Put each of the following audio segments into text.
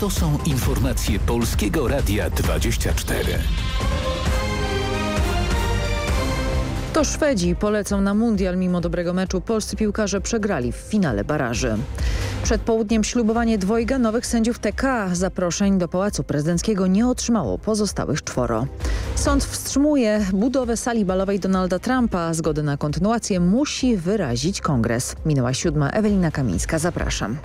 To są informacje Polskiego Radia 24. To Szwedzi polecą na mundial mimo dobrego meczu. Polscy piłkarze przegrali w finale baraży. Przed południem ślubowanie dwojga nowych sędziów TK. Zaproszeń do Pałacu Prezydenckiego nie otrzymało pozostałych czworo. Sąd wstrzymuje budowę sali balowej Donalda Trumpa. Zgodę na kontynuację musi wyrazić kongres. Minęła siódma. Ewelina Kamińska. Zapraszam.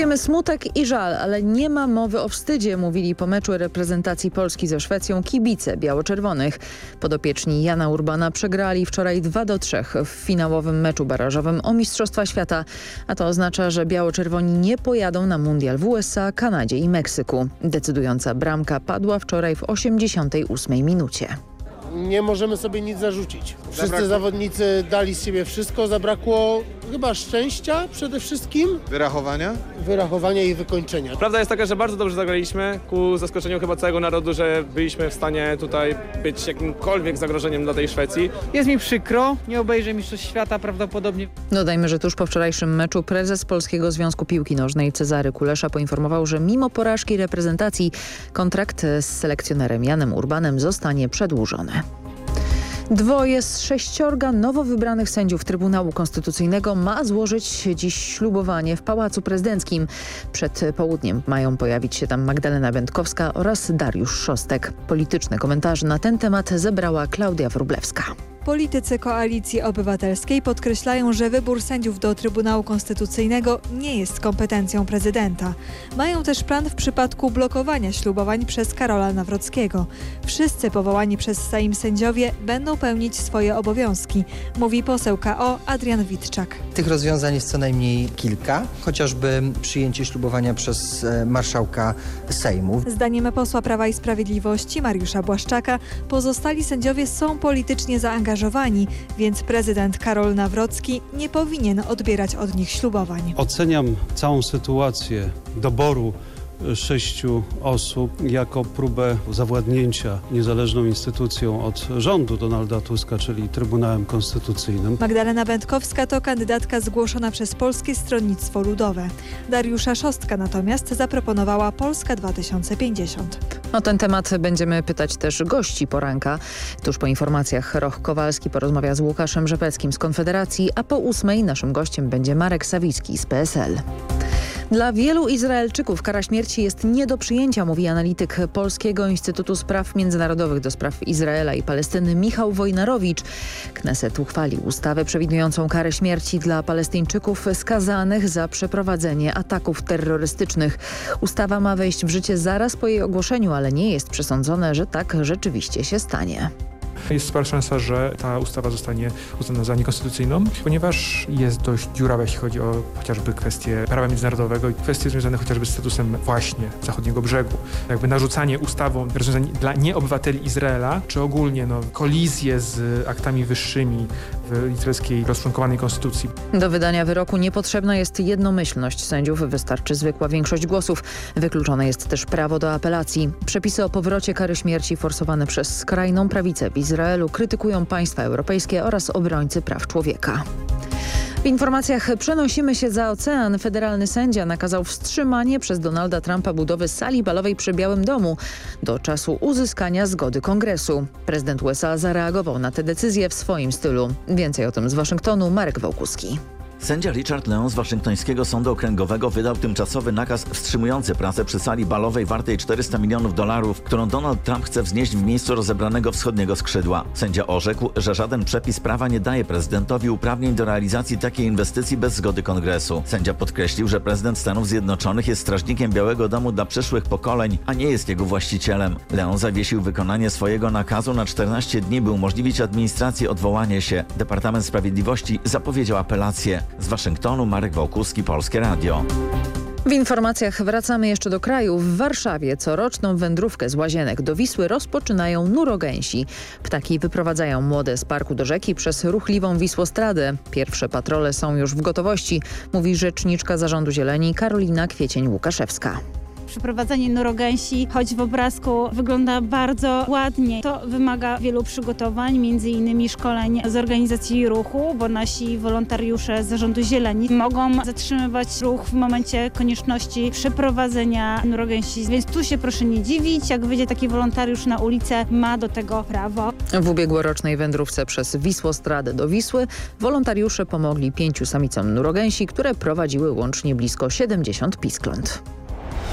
Czujemy smutek i żal, ale nie ma mowy o wstydzie, mówili po meczu reprezentacji Polski ze Szwecją kibice biało-czerwonych. Podopieczni Jana Urbana przegrali wczoraj 2 do 3 w finałowym meczu barażowym o Mistrzostwa Świata, a to oznacza, że biało-czerwoni nie pojadą na mundial w USA, Kanadzie i Meksyku. Decydująca bramka padła wczoraj w 88 minucie nie możemy sobie nic zarzucić. Wszyscy zabrakło... zawodnicy dali z siebie wszystko, zabrakło chyba szczęścia przede wszystkim. Wyrachowania? Wyrachowania i wykończenia. Prawda jest taka, że bardzo dobrze zagraliśmy, ku zaskoczeniu chyba całego narodu, że byliśmy w stanie tutaj być jakimkolwiek zagrożeniem dla tej Szwecji. Jest mi przykro, nie obejrzę Mistrzostw Świata prawdopodobnie. Dodajmy, że tuż po wczorajszym meczu prezes Polskiego Związku Piłki Nożnej Cezary Kulesza poinformował, że mimo porażki reprezentacji kontrakt z selekcjonerem Janem Urbanem zostanie przedłużony. Dwoje z sześciorga nowo wybranych sędziów Trybunału Konstytucyjnego ma złożyć dziś ślubowanie w Pałacu Prezydenckim. Przed południem mają pojawić się tam Magdalena Wędkowska oraz Dariusz Szostek. Polityczne komentarze na ten temat zebrała Klaudia Wróblewska. Politycy Koalicji Obywatelskiej podkreślają, że wybór sędziów do Trybunału Konstytucyjnego nie jest kompetencją prezydenta. Mają też plan w przypadku blokowania ślubowań przez Karola Nawrockiego. Wszyscy powołani przez Sejm sędziowie będą pełnić swoje obowiązki, mówi poseł KO Adrian Witczak. Tych rozwiązań jest co najmniej kilka, chociażby przyjęcie ślubowania przez e, marszałka Sejmu. Zdaniem posła Prawa i Sprawiedliwości Mariusza Błaszczaka pozostali sędziowie są politycznie zaangażowani zaangażowani, więc prezydent Karol Nawrocki nie powinien odbierać od nich ślubowań. Oceniam całą sytuację doboru sześciu osób jako próbę zawładnięcia niezależną instytucją od rządu Donalda Tuska, czyli Trybunałem Konstytucyjnym. Magdalena Będkowska to kandydatka zgłoszona przez Polskie Stronnictwo Ludowe. Dariusza Szostka natomiast zaproponowała Polska 2050. O ten temat będziemy pytać też gości poranka. Tuż po informacjach Roch Kowalski porozmawia z Łukaszem Rzepeckim z Konfederacji, a po ósmej naszym gościem będzie Marek Sawicki z PSL. Dla wielu Izraelczyków kara śmierci jest nie do przyjęcia, mówi analityk Polskiego Instytutu Spraw Międzynarodowych do spraw Izraela i Palestyny Michał Wojnarowicz. Kneset uchwalił ustawę przewidującą karę śmierci dla Palestyńczyków skazanych za przeprowadzenie ataków terrorystycznych. Ustawa ma wejść w życie zaraz po jej ogłoszeniu, ale nie jest przesądzone, że tak rzeczywiście się stanie. Jest spora szansa, że ta ustawa zostanie uznana za niekonstytucyjną, ponieważ jest dość dziurawa, jeśli chodzi o chociażby kwestie prawa międzynarodowego i kwestie związane chociażby z statusem właśnie zachodniego brzegu. Jakby narzucanie ustawą rozwiązań dla nieobywateli Izraela, czy ogólnie no, kolizję z aktami wyższymi w izraelskiej rozczłonkowanej konstytucji. Do wydania wyroku niepotrzebna jest jednomyślność sędziów, wystarczy zwykła większość głosów. Wykluczone jest też prawo do apelacji. Przepisy o powrocie kary śmierci forsowane przez skrajną prawicę w Izraelu krytykują państwa europejskie oraz obrońcy praw człowieka. W informacjach przenosimy się za ocean. Federalny sędzia nakazał wstrzymanie przez Donalda Trumpa budowy sali balowej przy Białym Domu do czasu uzyskania zgody kongresu. Prezydent USA zareagował na tę decyzję w swoim stylu. Więcej o tym z Waszyngtonu Marek Wołkuski. Sędzia Richard Leon z Waszyngtońskiego Sądu Okręgowego wydał tymczasowy nakaz wstrzymujący pracę przy sali balowej wartej 400 milionów dolarów, którą Donald Trump chce wznieść w miejscu rozebranego wschodniego skrzydła. Sędzia orzekł, że żaden przepis prawa nie daje prezydentowi uprawnień do realizacji takiej inwestycji bez zgody kongresu. Sędzia podkreślił, że prezydent Stanów Zjednoczonych jest strażnikiem Białego Domu dla przyszłych pokoleń, a nie jest jego właścicielem. Leon zawiesił wykonanie swojego nakazu na 14 dni, by umożliwić administracji odwołanie się. Departament Sprawiedliwości zapowiedział apelację. Z Waszyngtonu Marek Wołkuski, Polskie Radio. W informacjach wracamy jeszcze do kraju. W Warszawie coroczną wędrówkę z Łazienek do Wisły rozpoczynają nurogęsi. Ptaki wyprowadzają młode z parku do rzeki przez ruchliwą Wisłostradę. Pierwsze patrole są już w gotowości, mówi rzeczniczka Zarządu Zieleni Karolina Kwiecień-Łukaszewska. Przeprowadzanie nurogęsi, choć w obrazku wygląda bardzo ładnie, to wymaga wielu przygotowań, między innymi szkoleń z organizacji ruchu, bo nasi wolontariusze z Zarządu Zieleni mogą zatrzymywać ruch w momencie konieczności przeprowadzenia nurogęsi. Więc tu się proszę nie dziwić, jak wyjdzie taki wolontariusz na ulicę, ma do tego prawo. W ubiegłorocznej wędrówce przez Wisłostradę do Wisły wolontariusze pomogli pięciu samicom nurogęsi, które prowadziły łącznie blisko 70 piskląt.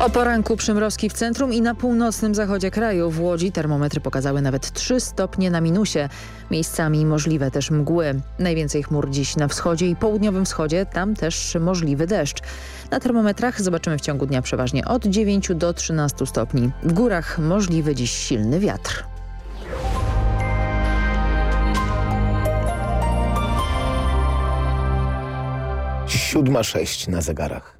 O poranku przymrozki w centrum i na północnym zachodzie kraju. W Łodzi termometry pokazały nawet 3 stopnie na minusie. Miejscami możliwe też mgły. Najwięcej chmur dziś na wschodzie i południowym wschodzie, tam też możliwy deszcz. Na termometrach zobaczymy w ciągu dnia przeważnie od 9 do 13 stopni. W górach możliwy dziś silny wiatr. Siódma sześć na zegarach.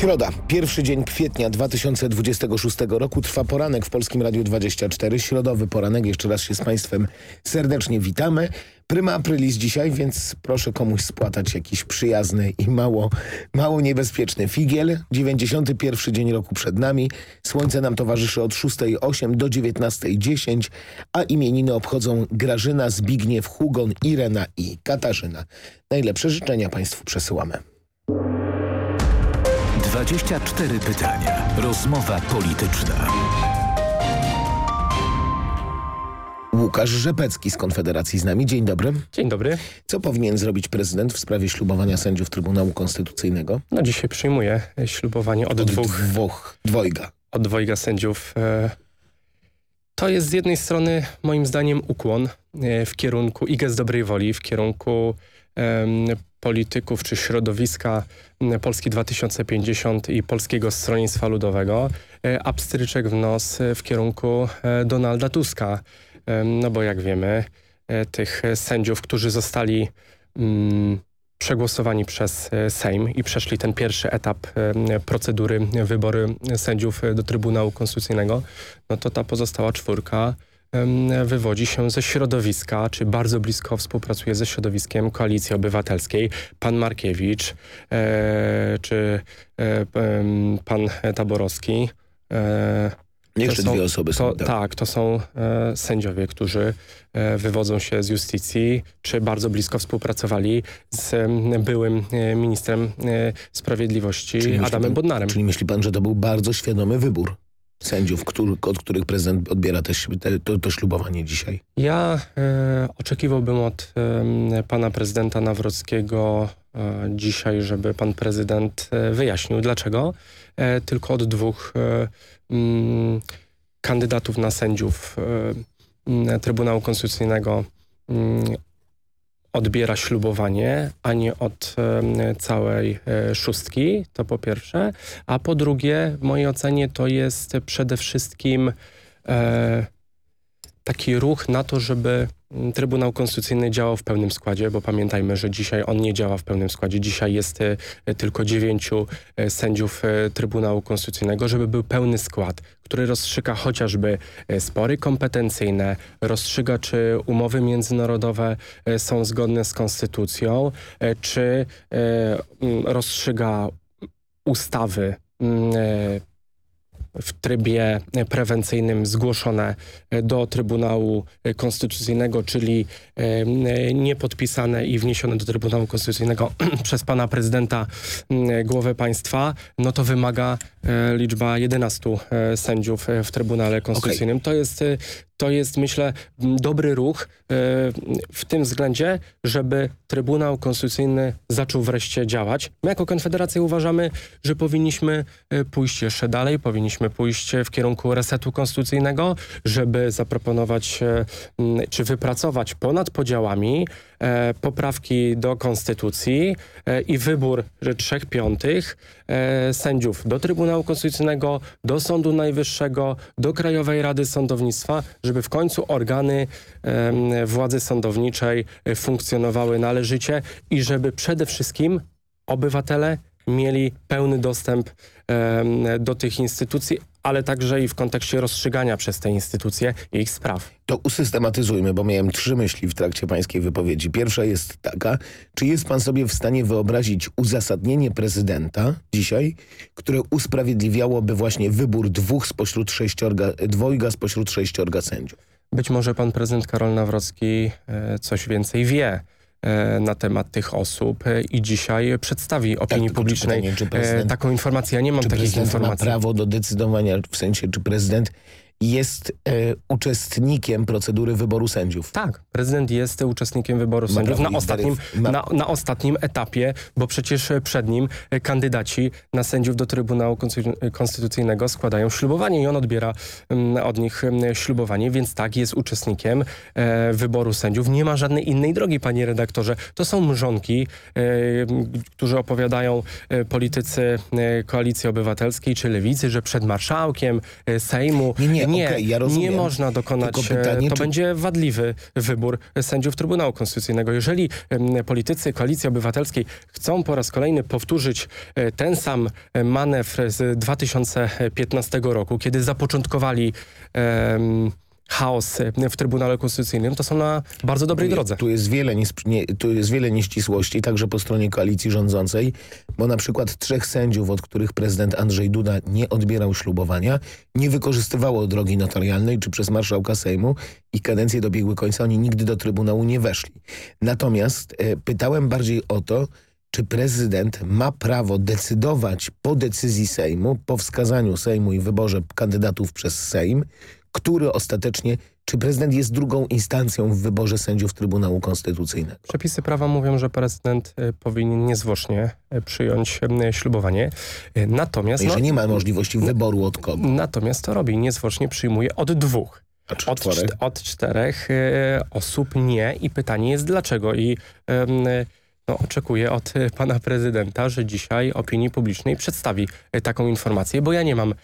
Środa, pierwszy dzień kwietnia 2026 roku trwa poranek w Polskim Radiu 24. Środowy poranek, jeszcze raz się z Państwem serdecznie witamy. Prima aprilis dzisiaj, więc proszę komuś spłatać jakiś przyjazny i mało, mało niebezpieczny figiel. 91 dzień roku przed nami. Słońce nam towarzyszy od 6.08 do 19.10, a imieniny obchodzą Grażyna, Zbigniew, Hugon, Irena i Katarzyna. Najlepsze życzenia Państwu przesyłamy. 24 pytania. Rozmowa polityczna. Łukasz Rzepecki z Konfederacji z nami. Dzień dobry. Dzień dobry. Co powinien zrobić prezydent w sprawie ślubowania sędziów Trybunału Konstytucyjnego? No dzisiaj przyjmuje ślubowanie od, od dwóch... dwóch dwojga. Od dwojga sędziów. To jest z jednej strony moim zdaniem ukłon w kierunku i gest dobrej woli, w kierunku polityków czy środowiska Polski 2050 i Polskiego Stronnictwa Ludowego, a pstryczek w nos w kierunku Donalda Tuska. No bo jak wiemy, tych sędziów, którzy zostali mm, przegłosowani przez Sejm i przeszli ten pierwszy etap procedury wybory sędziów do Trybunału Konstytucyjnego, no to ta pozostała czwórka wywodzi się ze środowiska, czy bardzo blisko współpracuje ze środowiskiem Koalicji Obywatelskiej. Pan Markiewicz, e, czy e, pan Taborowski. Jeszcze dwie osoby są. To, tak, to są e, sędziowie, którzy e, wywodzą się z justycji, czy bardzo blisko współpracowali z byłym ministrem sprawiedliwości Adamem pan, Bodnarem. Czyli myśli pan, że to był bardzo świadomy wybór? Sędziów, który, od których prezydent odbiera te, te, to, to, ślubowanie dzisiaj? Ja e, oczekiwałbym od e, pana prezydenta Nawrockiego e, dzisiaj, żeby pan prezydent e, wyjaśnił dlaczego e, tylko od dwóch m, mm, kandydatów na sędziów e, Trybunału Konstytucyjnego mm, odbiera ślubowanie, a nie od całej e, szóstki, to po pierwsze. A po drugie, w mojej ocenie to jest przede wszystkim e, taki ruch na to, żeby Trybunał Konstytucyjny działał w pełnym składzie, bo pamiętajmy, że dzisiaj on nie działa w pełnym składzie. Dzisiaj jest e, tylko dziewięciu e, sędziów Trybunału Konstytucyjnego, żeby był pełny skład, który rozstrzyga chociażby spory kompetencyjne, rozstrzyga czy umowy międzynarodowe są zgodne z konstytucją, czy rozstrzyga ustawy w trybie prewencyjnym zgłoszone do Trybunału Konstytucyjnego, czyli nie podpisane i wniesione do Trybunału Konstytucyjnego przez pana prezydenta głowę państwa, no to wymaga e, liczba 11 e, sędziów w Trybunale Konstytucyjnym. Okay. To jest to jest, myślę, dobry ruch w tym względzie, żeby Trybunał Konstytucyjny zaczął wreszcie działać. My jako Konfederacja uważamy, że powinniśmy pójść jeszcze dalej, powinniśmy pójść w kierunku resetu konstytucyjnego, żeby zaproponować czy wypracować ponad podziałami e, poprawki do konstytucji e, i wybór trzech piątych e, sędziów do Trybunału Konstytucyjnego, do Sądu Najwyższego, do Krajowej Rady Sądownictwa, żeby w końcu organy e, władzy sądowniczej e, funkcjonowały należycie i żeby przede wszystkim obywatele mieli pełny dostęp do tych instytucji, ale także i w kontekście rozstrzygania przez te instytucje ich spraw. To usystematyzujmy, bo miałem trzy myśli w trakcie pańskiej wypowiedzi. Pierwsza jest taka, czy jest pan sobie w stanie wyobrazić uzasadnienie prezydenta dzisiaj, które usprawiedliwiałoby właśnie wybór dwóch spośród sześciorga, dwojga spośród sześciorga sędziów? Być może pan prezydent Karol Nawrocki e, coś więcej wie na temat tych osób e, i dzisiaj przedstawi opinii tak, publicznej pytanie, taką informację. Ja nie mam takich informacji. ma prawo do decydowania, w sensie czy prezydent jest e, uczestnikiem procedury wyboru sędziów. Tak, prezydent jest uczestnikiem wyboru ma sędziów na ostatnim, ma... na, na, ostatnim etapie, bo przecież przed nim kandydaci na sędziów do Trybunału Konstytucyjnego składają ślubowanie i on odbiera mm, od nich mm, ślubowanie, więc tak, jest uczestnikiem e, wyboru sędziów. Nie ma żadnej innej drogi, panie redaktorze. To są mrzonki, e, którzy opowiadają e, politycy e, Koalicji Obywatelskiej czy Lewicy, że przed marszałkiem e, Sejmu nie, nie, nie, okay, ja nie można dokonać, pytanie, to czy... będzie wadliwy wybór sędziów Trybunału Konstytucyjnego. Jeżeli politycy Koalicji Obywatelskiej chcą po raz kolejny powtórzyć e, ten sam e, manewr z 2015 roku, kiedy zapoczątkowali um, chaos w Trybunale Konstytucyjnym, to są na bardzo dobrej tu, drodze. Tu jest, wiele nie, tu jest wiele nieścisłości, także po stronie koalicji rządzącej, bo na przykład trzech sędziów, od których prezydent Andrzej Duda nie odbierał ślubowania, nie wykorzystywało drogi notarialnej czy przez marszałka Sejmu i kadencje dobiegły końca, oni nigdy do Trybunału nie weszli. Natomiast e, pytałem bardziej o to, czy prezydent ma prawo decydować po decyzji Sejmu, po wskazaniu Sejmu i wyborze kandydatów przez Sejm, który ostatecznie, czy prezydent jest drugą instancją w wyborze sędziów Trybunału Konstytucyjnego? Przepisy prawa mówią, że prezydent e, powinien niezwłocznie e, przyjąć e, ślubowanie. Natomiast... No, że nie ma możliwości wyboru od kogo? Natomiast to robi, niezwłocznie przyjmuje od dwóch. Od, od czterech osób nie i pytanie jest dlaczego i no, oczekuję od pana prezydenta, że dzisiaj opinii publicznej przedstawi taką informację, bo ja nie mam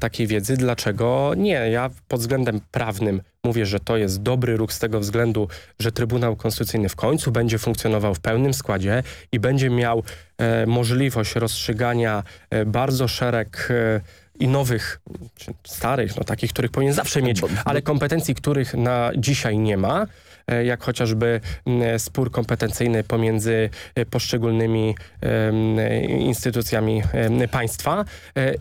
takiej wiedzy. Dlaczego nie? Ja pod względem prawnym mówię, że to jest dobry ruch z tego względu, że Trybunał Konstytucyjny w końcu będzie funkcjonował w pełnym składzie i będzie miał e, możliwość rozstrzygania e, bardzo szereg e, i nowych, starych, no takich, których powinien zawsze mieć, ale kompetencji, których na dzisiaj nie ma, e, jak chociażby spór kompetencyjny pomiędzy e, poszczególnymi instytucjami państwa,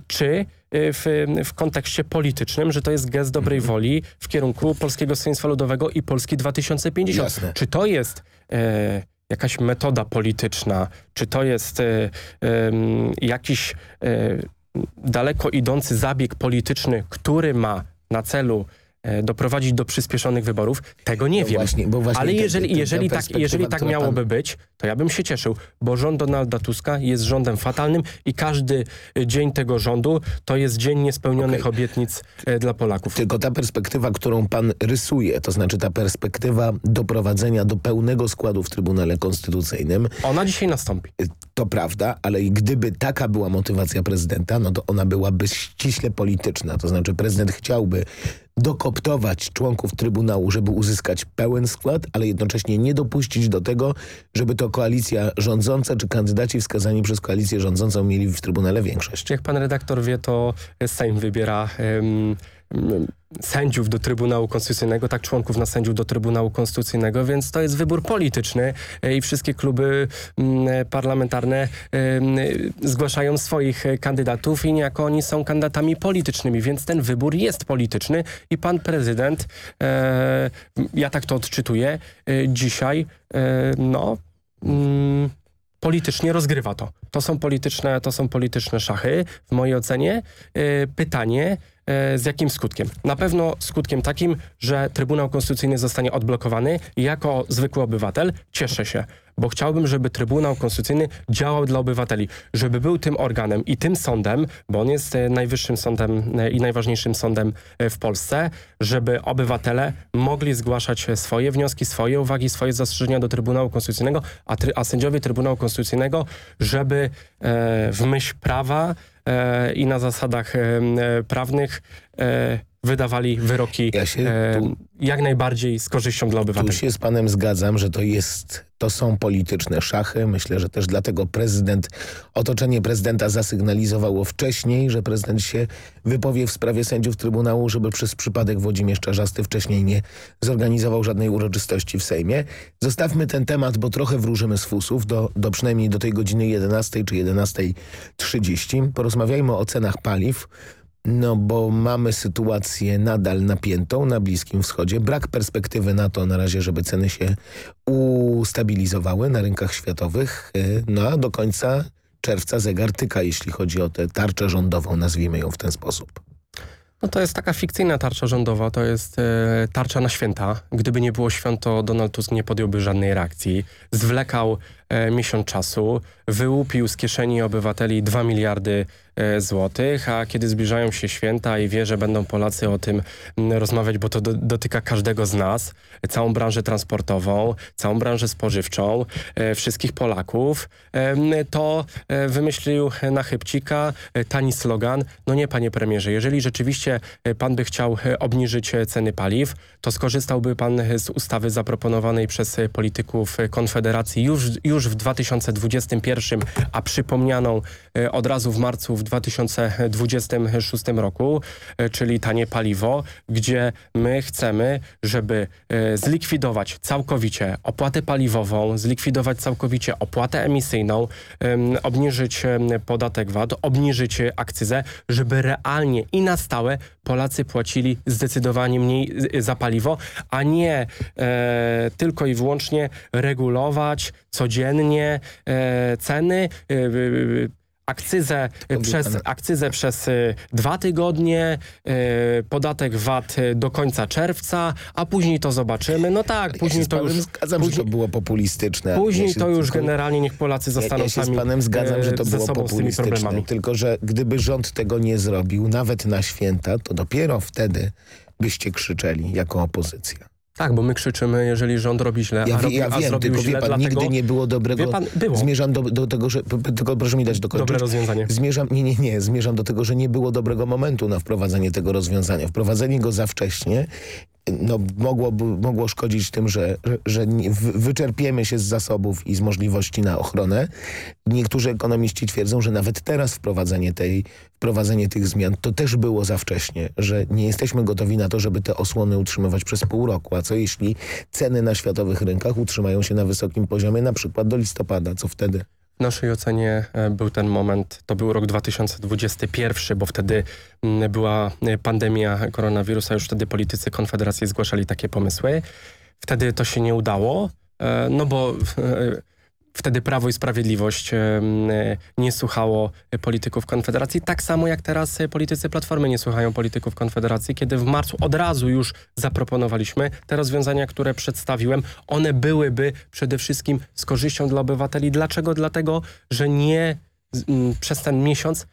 czy w, w kontekście politycznym, że to jest gest dobrej mhm. woli w kierunku Polskiego Stronnictwa Ludowego i Polski 2050. Jasne. Czy to jest... E, jakaś metoda polityczna, czy to jest e, e, jakiś e, daleko idący zabieg polityczny, który ma na celu E, doprowadzić do przyspieszonych wyborów, tego nie no wiem. Właśnie, właśnie Ale jeżeli, te, te, jeżeli, tak, jeżeli tak miałoby pan... być, to ja bym się cieszył, bo rząd Donalda Tuska jest rządem fatalnym i każdy e, dzień tego rządu to jest dzień niespełnionych okay. obietnic e, dla Polaków. Tylko ta perspektywa, którą pan rysuje, to znaczy ta perspektywa doprowadzenia do pełnego składu w Trybunale Konstytucyjnym. Ona dzisiaj nastąpi. To prawda, ale gdyby taka była motywacja prezydenta, no to ona byłaby ściśle polityczna. To znaczy prezydent chciałby dokoptować członków Trybunału, żeby uzyskać pełen skład, ale jednocześnie nie dopuścić do tego, żeby to koalicja rządząca czy kandydaci wskazani przez koalicję rządzącą mieli w Trybunale większość. Jak pan redaktor wie, to Sejm wybiera sędziów do Trybunału Konstytucyjnego, tak członków na sędziów do Trybunału Konstytucyjnego, więc to jest wybór polityczny e, i wszystkie kluby mm, parlamentarne zgłaszają swoich kandydatów i niejako oni są kandydatami politycznymi, więc ten wybór jest polityczny. I pan prezydent, e, ja tak to odczytuję, e, dzisiaj no mm, politycznie rozgrywa to. To są polityczne, to są polityczne szachy w mojej ocenie. Pytanie, E, z jakim skutkiem? Na pewno skutkiem takim, że Trybunał Konstytucyjny zostanie odblokowany jako zwykły obywatel cieszę się, bo chciałbym, żeby Trybunał Konstytucyjny działał dla obywateli, żeby był tym organem i tym sądem, bo on jest e, najwyższym sądem e, i najważniejszym sądem e, w Polsce, żeby obywatele mogli zgłaszać swoje wnioski, swoje uwagi, swoje zastrzeżenia do Trybunału Konstytucyjnego, a, try, a sędziowie Trybunału Konstytucyjnego, żeby w myśl prawa i na zasadach prawnych wydawali wyroki ja się tu, jak najbardziej z korzyścią dla obywateli. Tu się z panem zgadzam, że to jest, to są polityczne szachy. Myślę, że też dlatego prezydent, otoczenie prezydenta zasygnalizowało wcześniej, że prezydent się wypowie w sprawie sędziów Trybunału, żeby przez przypadek Włodzimierz Czarzasty wcześniej nie zorganizował żadnej uroczystości w Sejmie. Zostawmy ten temat, bo trochę wróżymy z fusów do, do przynajmniej do tej godziny 11 czy 11.30. Porozmawiajmy o cenach paliw. No bo mamy sytuację nadal napiętą na Bliskim Wschodzie. Brak perspektywy na to na razie, żeby ceny się ustabilizowały na rynkach światowych. Y, no a do końca czerwca zegar tyka, jeśli chodzi o tę tarczę rządową, nazwijmy ją w ten sposób. No to jest taka fikcyjna tarcza rządowa, to jest e, tarcza na święta. Gdyby nie było świąt, to Donald Tusk nie podjąłby żadnej reakcji. Zwlekał e, miesiąc czasu, wyłupił z kieszeni obywateli 2 miliardy E, złotych, a kiedy zbliżają się święta i wie, że będą Polacy o tym rozmawiać, bo to do, dotyka każdego z nas, całą branżę transportową, całą branżę spożywczą, e, wszystkich Polaków, e, to wymyślił na chybcika tani slogan, no nie panie premierze, jeżeli rzeczywiście pan by chciał obniżyć ceny paliw, to skorzystałby pan z ustawy zaproponowanej przez polityków Konfederacji już, już w 2021, a przypomnianą od razu w marcu w 2026 roku, e, czyli tanie paliwo, gdzie my chcemy, żeby e, zlikwidować całkowicie opłatę paliwową, zlikwidować całkowicie opłatę emisyjną, obniżyć podatek VAT, obniżyć akcyzę, żeby realnie i na stałe Polacy płacili zdecydowanie mniej za paliwo, a nie e, tylko i wyłącznie regulować codziennie e, ceny, e, akcyzę przez, akcyzę przez y, dwa tygodnie, y, podatek VAT y, do końca czerwca, a później to zobaczymy. No tak, później ja to już... zgadzam, później, że to było populistyczne. Później ja to już tylko, generalnie niech Polacy zostaną ja, ja się z panem zgadzam, że to było populistyczne. Tylko, że gdyby rząd tego nie zrobił, nawet na święta, to dopiero wtedy byście krzyczeli jako opozycja. Tak, bo my krzyczymy, jeżeli rząd robi źle, ja, a, robi, ja wiem, a zrobił tylko źle, pan, dlatego... nigdy nie było dobrego... Pan, było. Zmierzam do, do, tego, że... Tylko proszę mi dać dokończyć. Dobre rozwiązanie. Zmierzam, nie, nie, nie. Zmierzam do tego, że nie było dobrego momentu na wprowadzenie tego rozwiązania. Wprowadzenie go za wcześnie no, mogło, mogło szkodzić tym, że, że wyczerpiemy się z zasobów i z możliwości na ochronę. Niektórzy ekonomiści twierdzą, że nawet teraz wprowadzenie, tej, wprowadzenie tych zmian to też było za wcześnie, że nie jesteśmy gotowi na to, żeby te osłony utrzymywać przez pół roku. A co jeśli ceny na światowych rynkach utrzymają się na wysokim poziomie, na przykład do listopada, co wtedy? W naszej ocenie e, był ten moment, to był rok 2021, bo wtedy mm, była e, pandemia koronawirusa, już wtedy politycy Konfederacji zgłaszali takie pomysły. Wtedy to się nie udało, e, no bo Wtedy Prawo i Sprawiedliwość nie słuchało polityków Konfederacji, tak samo jak teraz politycy Platformy nie słuchają polityków Konfederacji, kiedy w marcu od razu już zaproponowaliśmy te rozwiązania, które przedstawiłem. One byłyby przede wszystkim z korzyścią dla obywateli. Dlaczego? Dlatego, że nie przez ten miesiąc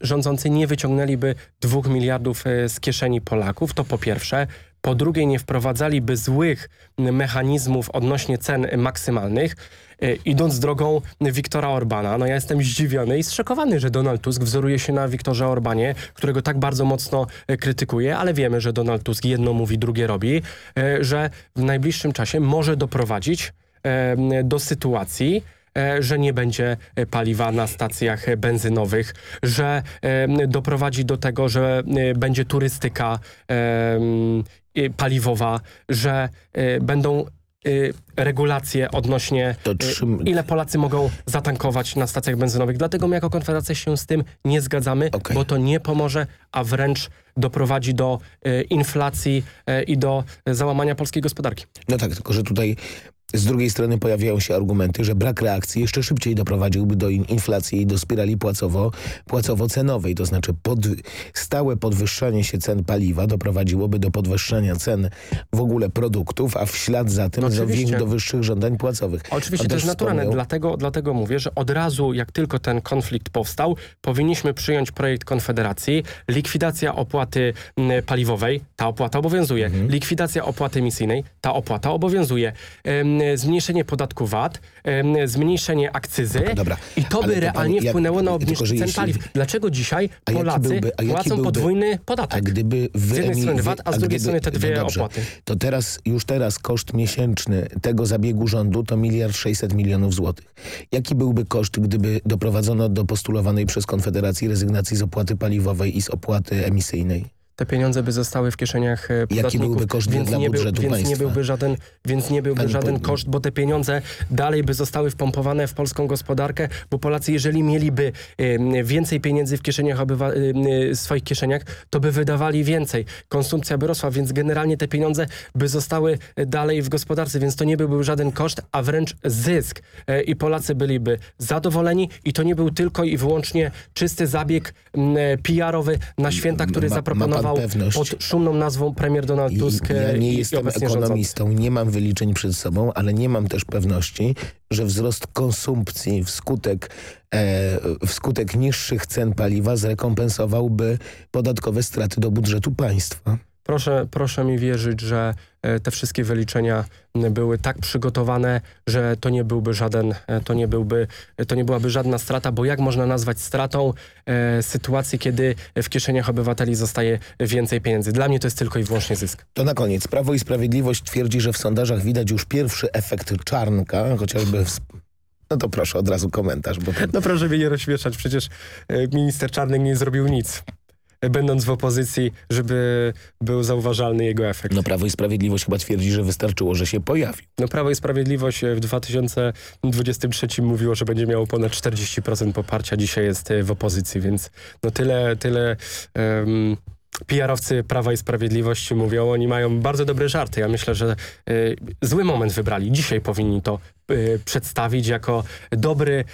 rządzący nie wyciągnęliby dwóch miliardów e, z kieszeni Polaków, to po pierwsze. Po drugie nie wprowadzaliby złych mechanizmów odnośnie cen maksymalnych. E, idąc drogą Wiktora Orbana. No ja jestem zdziwiony i zszokowany, że Donald Tusk wzoruje się na Wiktorze Orbanie, którego tak bardzo mocno e, krytykuje, ale wiemy, że Donald Tusk jedno mówi, drugie robi, e, że w najbliższym czasie może doprowadzić do sytuacji, że nie będzie paliwa na stacjach benzynowych, że doprowadzi do tego, że będzie turystyka paliwowa, że będą Y, regulacje odnośnie y, ile Polacy mogą zatankować na stacjach benzynowych. Dlatego my jako Konfederacja się z tym nie zgadzamy, okay. bo to nie pomoże, a wręcz doprowadzi do y, inflacji i do załamania polskiej gospodarki. No tak, tylko że tutaj Z drugiej strony pojawiają się argumenty, że brak reakcji jeszcze szybciej doprowadziłby do inflacji i do spirali płacowo, płacowo-cenowej. To znaczy pod, stałe podwyższanie się cen paliwa doprowadziłoby do podwyższania cen w ogóle produktów, a w ślad za tym do, do wyższych żądań płacowych. Oczywiście to jest naturalne, dlatego, dlatego mówię, że od razu jak tylko ten konflikt powstał, powinniśmy przyjąć projekt Konfederacji, likwidacja opłaty paliwowej, ta opłata obowiązuje, mhm. likwidacja opłaty emisyjnej, ta opłata obowiązuje zmniejszenie podatku VAT, zmniejszenie akcyzy Dobra, i to by realnie jak, wpłynęło na obniżkę cen jeśli, paliw. Dlaczego dzisiaj Polacy byłby, płacą byłby, podwójny podatek? A gdyby z jednej strony VAT, a z drugiej strony te dwie no dobrze, opłaty. To teraz, już teraz koszt miesięczny tego zabiegu rządu to miliard 600 milionów złotych. Jaki byłby koszt, gdyby doprowadzono do postulowanej przez Konfederację rezygnacji z opłaty paliwowej i z opłaty emisyjnej? Te pieniądze by zostały w kieszeniach podatników. Jaki byłby koszt więc dla nie budżetu był, więc państwa? Nie byłby żaden, więc nie byłby żaden koszt, bo te pieniądze dalej by zostały wpompowane w polską gospodarkę, bo Polacy, jeżeli mieliby więcej pieniędzy w kieszeniach swoich kieszeniach, to by wydawali więcej. Konsumpcja by rosła, więc generalnie te pieniądze by zostały dalej w gospodarce, więc to nie byłby żaden koszt, a wręcz zysk. E, I Polacy byliby zadowoleni i to nie był tylko i wyłącznie czysty zabieg PR-owy na święta, który ma, zaproponował pod szumną nazwą premier Donald Tusk. Ja nie i, jestem i ekonomistą, nie mam wyliczeń przed sobą, ale nie mam też pewności, że wzrost konsumpcji wskutek, e, wskutek niższych cen paliwa zrekompensowałby podatkowe straty do budżetu państwa. Proszę, proszę mi wierzyć, że e, te wszystkie wyliczenia były tak przygotowane, że to nie byłby żaden, e, to nie byłby, to nie byłaby żadna strata, bo jak można nazwać stratą e, sytuacji, kiedy w kieszeniach obywateli zostaje więcej pieniędzy? Dla mnie to jest tylko i wyłącznie zysk. To na koniec. Prawo i Sprawiedliwość twierdzi, że w sondażach widać już pierwszy efekt czarnka, chociażby w no to proszę, od razu komentarz. Bo No proszę mnie nie rozśmieszać, przecież e, minister Czarnek nie zrobił nic będąc w opozycji, żeby był zauważalny jego efekt. No Prawo i Sprawiedliwość chyba twierdzi, że wystarczyło, że się pojawił. No Prawo i Sprawiedliwość w 2023 mówiło, że będzie miało ponad 40% poparcia, dzisiaj jest w opozycji, więc no tyle, tyle um, PR-owcy Prawa i Sprawiedliwości mówią, oni mają bardzo dobre żarty. Ja myślę, że y, zły moment wybrali. Dzisiaj powinni to y, przedstawić jako dobry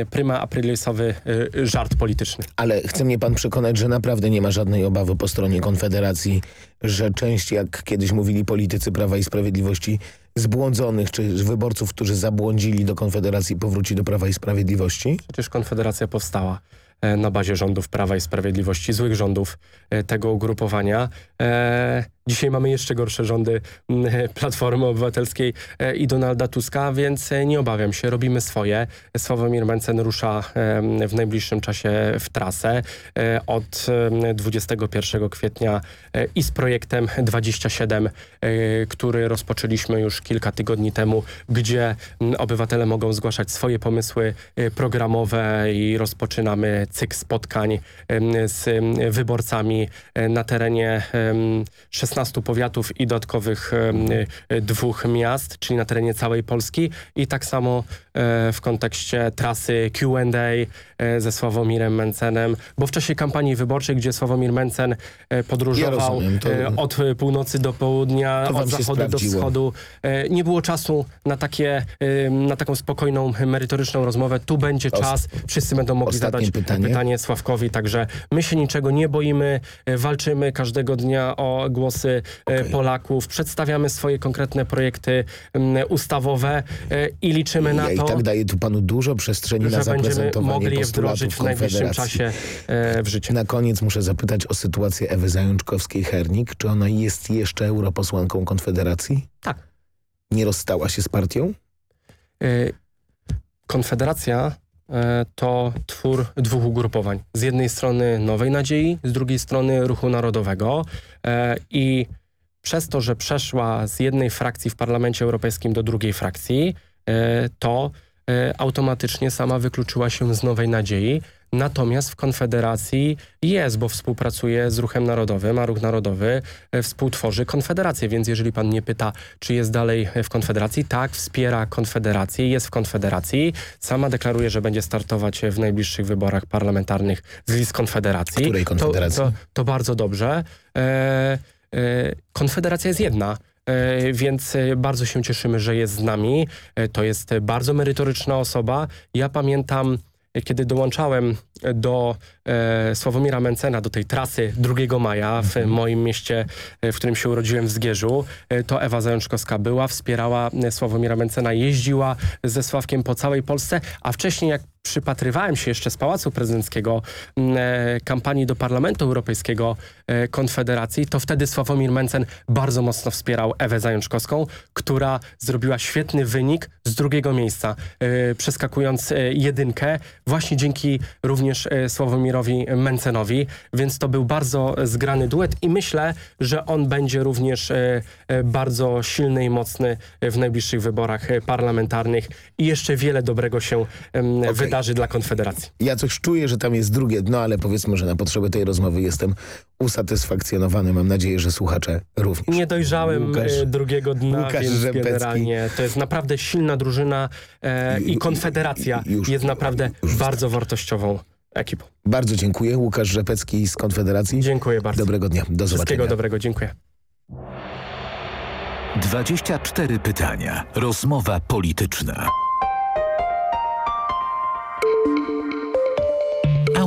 y, pryma aprilisowy y, żart polityczny. Ale chce mnie pan przekonać, że naprawdę nie ma żadnej obawy po stronie Konfederacji, że część, jak kiedyś mówili politycy Prawa i Sprawiedliwości, zbłądzonych, czy wyborców, którzy zabłądzili do Konfederacji, powróci do Prawa i Sprawiedliwości? Przecież Konfederacja powstała na bazie rządów Prawa i Sprawiedliwości, złych rządów e, tego ugrupowania. E, dzisiaj mamy jeszcze gorsze rządy Platformy Obywatelskiej i Donalda Tuska, więc nie obawiam się, robimy swoje. Sławomir Mencen rusza w najbliższym czasie w trasę. Od 21 kwietnia i z projektem 27, który rozpoczęliśmy już kilka tygodni temu, gdzie obywatele mogą zgłaszać swoje pomysły programowe i rozpoczynamy cykl spotkań z wyborcami e, na terenie 16 powiatów i dodatkowych e, dwóch miast, czyli na terenie całej Polski. I tak samo e, w kontekście trasy Q&A ze Sławomirem Mencenem, bo w czasie kampanii wyborczej, gdzie Sławomir Mencen podróżował ja to... od północy do południa, od zachodu do wschodu, nie było czasu na, takie, na taką spokojną, merytoryczną rozmowę. Tu będzie czas, wszyscy będą mogli Ostatnie zadać pytanie. pytanie Sławkowi, także my się niczego nie boimy, e, walczymy każdego dnia o głosy e, okay. Polaków, przedstawiamy swoje konkretne projekty ustawowe e, i liczymy na ja to, i tak daje tu panu dużo przestrzeni na zaprezentowanie mogli je wdrożyć w najbliższym czasie w życie. Na koniec muszę zapytać o sytuację Ewy Zajączkowskiej-Hernik. Czy ona jest jeszcze europosłanką Konfederacji? Tak. Nie rozstała się z partią? Konfederacja E, to twór dwóch ugrupowań. Z jednej strony Nowej Nadziei, z drugiej strony Ruchu Narodowego e, i przez to, że przeszła z jednej frakcji w Parlamencie Europejskim do drugiej frakcji, e, to automatycznie sama wykluczyła się z Nowej Nadziei, Natomiast w Konfederacji jest, bo współpracuje z Ruchem Narodowym, a Ruch Narodowy e, współtworzy Konfederację, więc jeżeli pan nie pyta, czy jest dalej w Konfederacji, tak, wspiera Konfederację, jest w Konfederacji. Sama deklaruje, że będzie startować w najbliższych wyborach parlamentarnych z list Konfederacji. Której Konfederacji? To, to, to bardzo dobrze. E, e, Konfederacja jest jedna. więc bardzo się cieszymy, że jest z nami. To jest bardzo merytoryczna osoba. Ja pamiętam kiedy dołączałem do e, Sławomira Mencena, do tej trasy 2 maja w mhm. moim mieście, w którym się urodziłem w Zgierzu, to Ewa Zajączkowska była, wspierała Sławomira Mencena, jeździła ze Sławkiem po całej Polsce, a wcześniej jak przypatrywałem się jeszcze z Pałacu Prezydenckiego mm, e, kampanii do Parlamentu Europejskiego e, Konfederacji, to wtedy Sławomir Mencen bardzo mocno wspierał Ewę Zajączkowską, która zrobiła świetny wynik z drugiego miejsca, e, przeskakując jedynkę, właśnie dzięki również Sławomirowi Mencenowi, więc to był bardzo zgrany duet i myślę, że on będzie również bardzo silny i mocny w najbliższych wyborach parlamentarnych i jeszcze wiele dobrego się okay. wydarzy wydarzy dla Konfederacji. Ja coś czuję, że tam jest drugie dno, ale powiedzmy, że na potrzeby tej rozmowy jestem usatysfakcjonowany. Mam nadzieję, że słuchacze również. Nie dojrzałem Łukasz, e, drugiego dna, Łukasz więc Rzepecki. generalnie to jest naprawdę silna drużyna e, i Konfederacja już, jest naprawdę już bardzo wartościową ekipą. Bardzo dziękuję. Łukasz Rzepecki z Konfederacji. Dziękuję bardzo. Dobrego dnia. Do Wszystkiego zobaczenia. Wszystkiego dobrego. Dziękuję. 24 pytania. Rozmowa polityczna.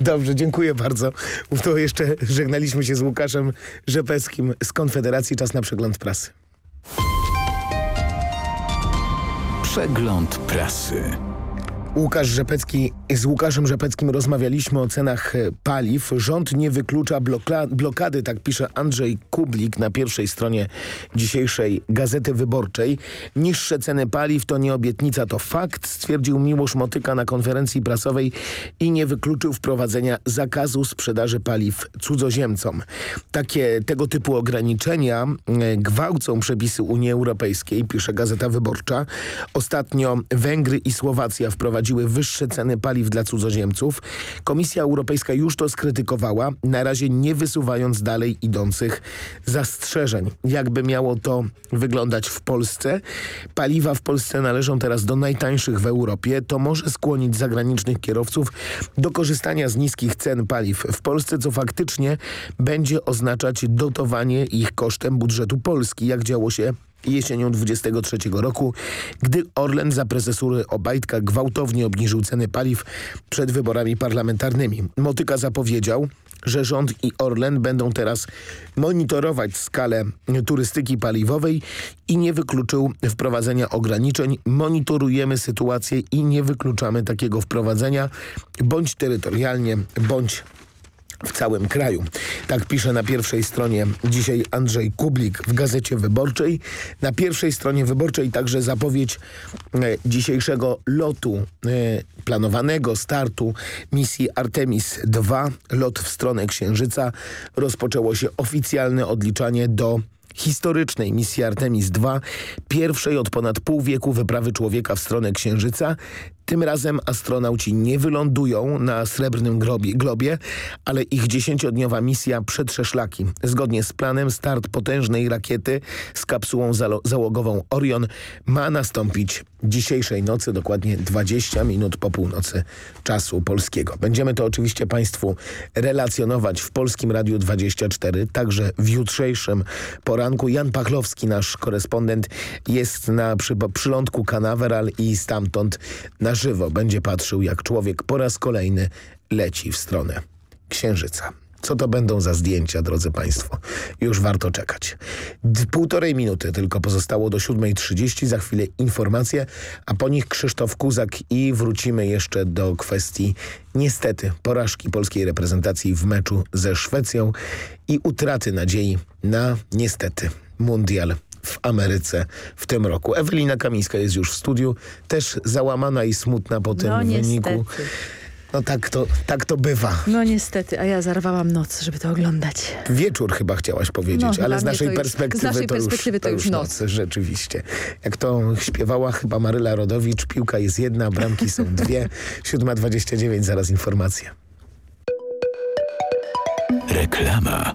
Dobrze, dziękuję bardzo. To jeszcze żegnaliśmy się z Łukaszem Rzepeckim z Konfederacji. Czas na przegląd prasy. Przegląd prasy. Łukasz Rzepecki, z Łukaszem Rzepeckim rozmawialiśmy o cenach e, paliw. Rząd nie wyklucza blokady, tak pisze Andrzej Kublik na pierwszej stronie dzisiejszej Gazety Wyborczej. Niższe ceny paliw to nie obietnica, to fakt, stwierdził Miłosz Motyka na konferencji prasowej i nie wykluczył wprowadzenia zakazu sprzedaży paliw cudzoziemcom. Takie tego typu ograniczenia e, gwałcą przepisy Unii Europejskiej, pisze Gazeta Wyborcza. Ostatnio Węgry i Słowacja wprowadziły wprowadziły wyższe ceny paliw dla cudzoziemców. Komisja Europejska już to skrytykowała, na razie nie wysuwając dalej idących zastrzeżeń. Jakby miało to wyglądać w Polsce? Paliwa w Polsce należą teraz do najtańszych w Europie. To może skłonić zagranicznych kierowców do korzystania z niskich cen paliw w Polsce, co faktycznie będzie oznaczać dotowanie ich kosztem budżetu Polski, jak działo się jesienią 23 roku, gdy Orlen za prezesury Obajtka gwałtownie obniżył ceny paliw przed wyborami parlamentarnymi. Motyka zapowiedział, że rząd i Orlen będą teraz monitorować skalę turystyki paliwowej i nie wykluczył wprowadzenia ograniczeń. Monitorujemy sytuację i nie wykluczamy takiego wprowadzenia bądź terytorialnie, bądź w całym kraju. Tak pisze na pierwszej stronie dzisiaj Andrzej Kublik w Gazecie Wyborczej. Na pierwszej stronie Wyborczej także zapowiedź e, dzisiejszego lotu, e, planowanego startu misji Artemis II. Lot w stronę Księżyca. Rozpoczęło się oficjalne odliczanie do historycznej misji Artemis II, pierwszej od ponad pół wieku wyprawy człowieka w stronę Księżyca. Tym razem astronauci nie wylądują na Srebrnym grobie, Globie, ale ich dziesięciodniowa misja przetrze szlaki. Zgodnie z planem start potężnej rakiety z kapsułą załogową Orion ma nastąpić dzisiejszej nocy, dokładnie 20 minut po północy czasu polskiego. Będziemy to oczywiście Państwu relacjonować w Polskim Radiu 24, także w jutrzejszym poranku. Jan Pachlowski, nasz korespondent, jest na przy, przylądku Canaveral i stamtąd na żywo będzie patrzył, jak człowiek po raz kolejny leci w stronę Księżyca. Co to będą za zdjęcia, drodzy Państwo? Już warto czekać. Półtorej minuty tylko pozostało do 7.30. Za chwilę informacje, a po nich Krzysztof Kuzak i wrócimy jeszcze do kwestii niestety porażki polskiej reprezentacji w meczu ze Szwecją i utraty nadziei na niestety mundial w Ameryce w tym roku. Ewelina Kamińska jest już w studiu, też załamana i smutna po tym no, wyniku. No tak to, tak to bywa. No niestety, a ja zarwałam noc, żeby to oglądać. Wieczór chyba chciałaś powiedzieć, No, ale z naszej to już- perspektywy, z naszej to, perspektywy już, to już noc. Rzeczywiście. Jak to śpiewała chyba Maryla Rodowicz, piłka jest jedna, bramki są dwie. 7.29, zaraz informacja. Reklama.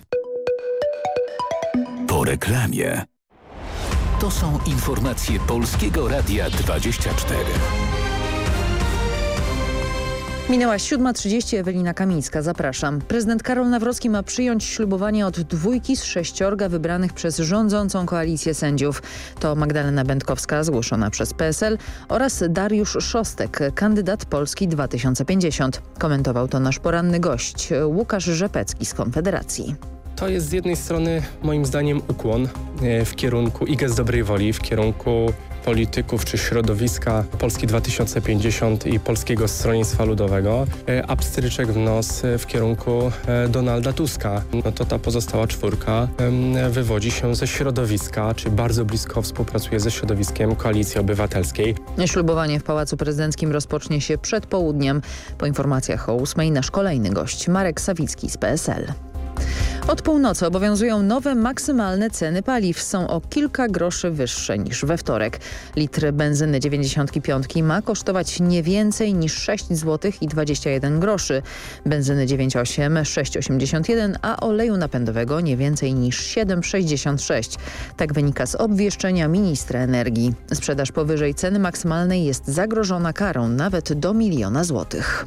Reklamie. To są informacje Polskiego Radia 24. Minęła 7.30, Ewelina Kamińska, zapraszam. Prezydent Karol Nawrocki ma przyjąć ślubowanie od dwójki z sześciorga wybranych przez rządzącą koalicję sędziów. To Magdalena Będkowska, zgłoszona przez PSL oraz Dariusz Szostek, kandydat Polski 2050. Komentował to nasz poranny gość, Łukasz Rzepecki z Konfederacji. To jest z jednej strony moim zdaniem ukłon e, w kierunku i gest dobrej woli, w kierunku polityków czy środowiska Polski 2050 i Polskiego Stronnictwa Ludowego, e, a pstryczek w nos e, w kierunku Donalda Tuska. No to ta pozostała czwórka wywodzi się ze środowiska, czy bardzo blisko współpracuje ze środowiskiem Koalicji Obywatelskiej. Ślubowanie w Pałacu Prezydenckim rozpocznie się przed południem. Po informacjach o ósmej nasz kolejny gość, Marek Sawicki z PSL. Od północy obowiązują nowe maksymalne ceny paliw. Są o kilka groszy wyższe niż we wtorek. Litr benzyny 95 ma kosztować nie więcej niż 6 zł i 21 groszy. Benzyny 98 6,81, a oleju napędowego nie więcej niż 7,66. Tak wynika z obwieszczenia ministra energii. Sprzedaż powyżej ceny maksymalnej jest zagrożona karą nawet do miliona złotych.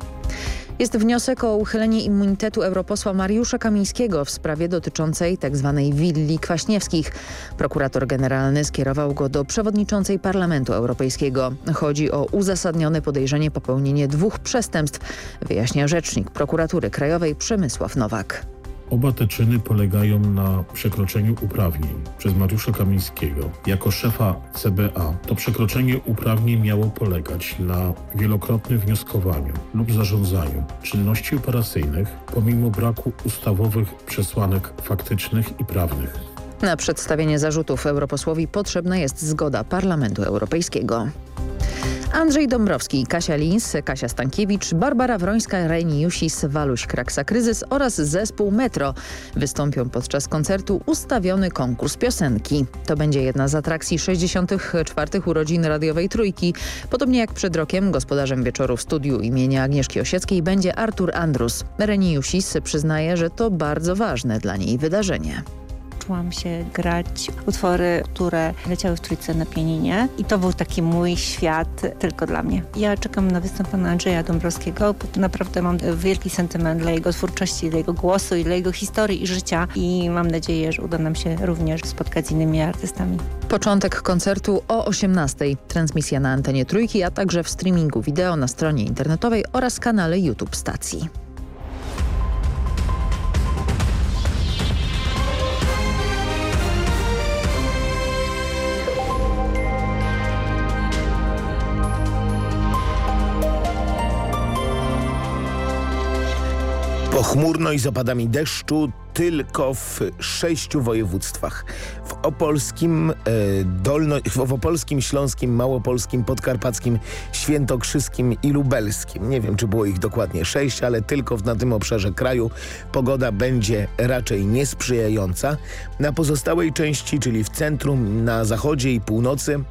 Jest wniosek o uchylenie immunitetu europosła Mariusza Kamińskiego w sprawie dotyczącej tzw. willi Kwaśniewskich. Prokurator generalny skierował go do przewodniczącej Parlamentu Europejskiego. Chodzi o uzasadnione podejrzenie popełnienia dwóch przestępstw, wyjaśnia rzecznik prokuratury krajowej Przemysław Nowak. Oba te czyny polegają na przekroczeniu uprawnień przez Mariusza Kamińskiego jako szefa CBA. To przekroczenie uprawnień miało polegać na wielokrotnym wnioskowaniu lub zarządzaniu czynności operacyjnych pomimo braku ustawowych przesłanek faktycznych i prawnych. Na przedstawienie zarzutów europosłowi potrzebna jest zgoda Parlamentu Europejskiego. Andrzej Dąbrowski, Kasia Lins, Kasia Stankiewicz, Barbara Wrońska, Reni Jusis, Waluś Kraksa Kryzys oraz zespół Metro wystąpią podczas koncertu ustawiony konkurs piosenki. To będzie jedna z atrakcji 64. urodzin radiowej Trójki. Podobnie jak przed rokiem gospodarzem wieczoru w studiu imienia Agnieszki Osieckiej będzie Artur Andrus. Reni Jusis przyznaje, że to bardzo ważne dla niej wydarzenie uczyłam się grać utwory, które leciały w trójce na pianinie i to był taki mój świat tylko dla mnie. Ja czekam na występ pana Andrzeja Dąbrowskiego, bo naprawdę mam wielki sentyment dla jego twórczości, dla jego głosu i dla jego historii i życia i mam nadzieję, że uda nam się również spotkać z innymi artystami. Początek koncertu o 18. Transmisja na antenie Trójki, a także w streamingu wideo na stronie internetowej oraz kanale YouTube stacji. Pochmurno i z opadami deszczu tylko w sześciu województwach. W opolskim, e, dolno, w opolskim, śląskim, małopolskim, podkarpackim, świętokrzyskim i lubelskim. Nie wiem, czy było ich dokładnie sześć, ale tylko na tym obszarze kraju pogoda będzie raczej niesprzyjająca. Na pozostałej części, czyli w centrum, na zachodzie i północy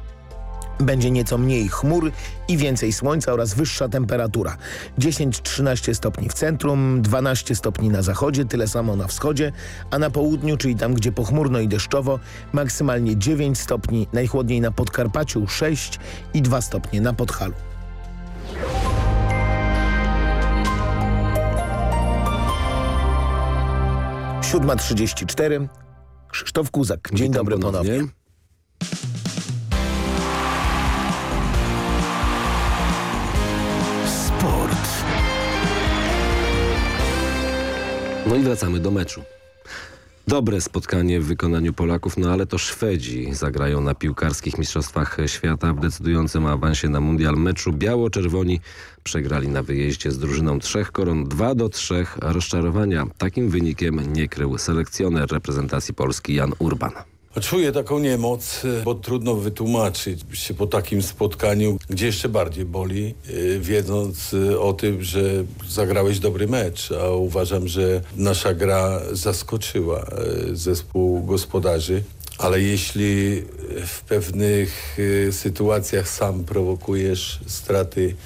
Będzie nieco mniej chmur i więcej słońca oraz wyższa temperatura. 10-13 stopni w centrum, 12 stopni na zachodzie, tyle samo na wschodzie, a na południu, czyli tam gdzie pochmurno i deszczowo, maksymalnie 9 stopni, najchłodniej na Podkarpaciu 6 i 2 stopnie na Podhalu. Siódma trzydzieści cztery. Krzysztof Kuzak. Dzień Witam dobry ponownie. ponownie. No i wracamy do meczu. Dobre spotkanie w wykonaniu Polaków, no ale to Szwedzi zagrają na piłkarskich mistrzostwach świata w decydującym awansie na mundial meczu. Biało-czerwoni przegrali na wyjeździe z drużyną trzech koron 2 do 3. Rozczarowania takim wynikiem nie krył selekcjoner reprezentacji Polski Jan Urban. Czuję taką niemoc, bo trudno wytłumaczyć się po takim spotkaniu, gdzie jeszcze bardziej boli, yy, wiedząc yy, o tym, że zagrałeś dobry mecz, a uważam, że nasza gra zaskoczyła zespół gospodarzy. Ale jeśli w pewnych sytuacjach sam prowokujesz straty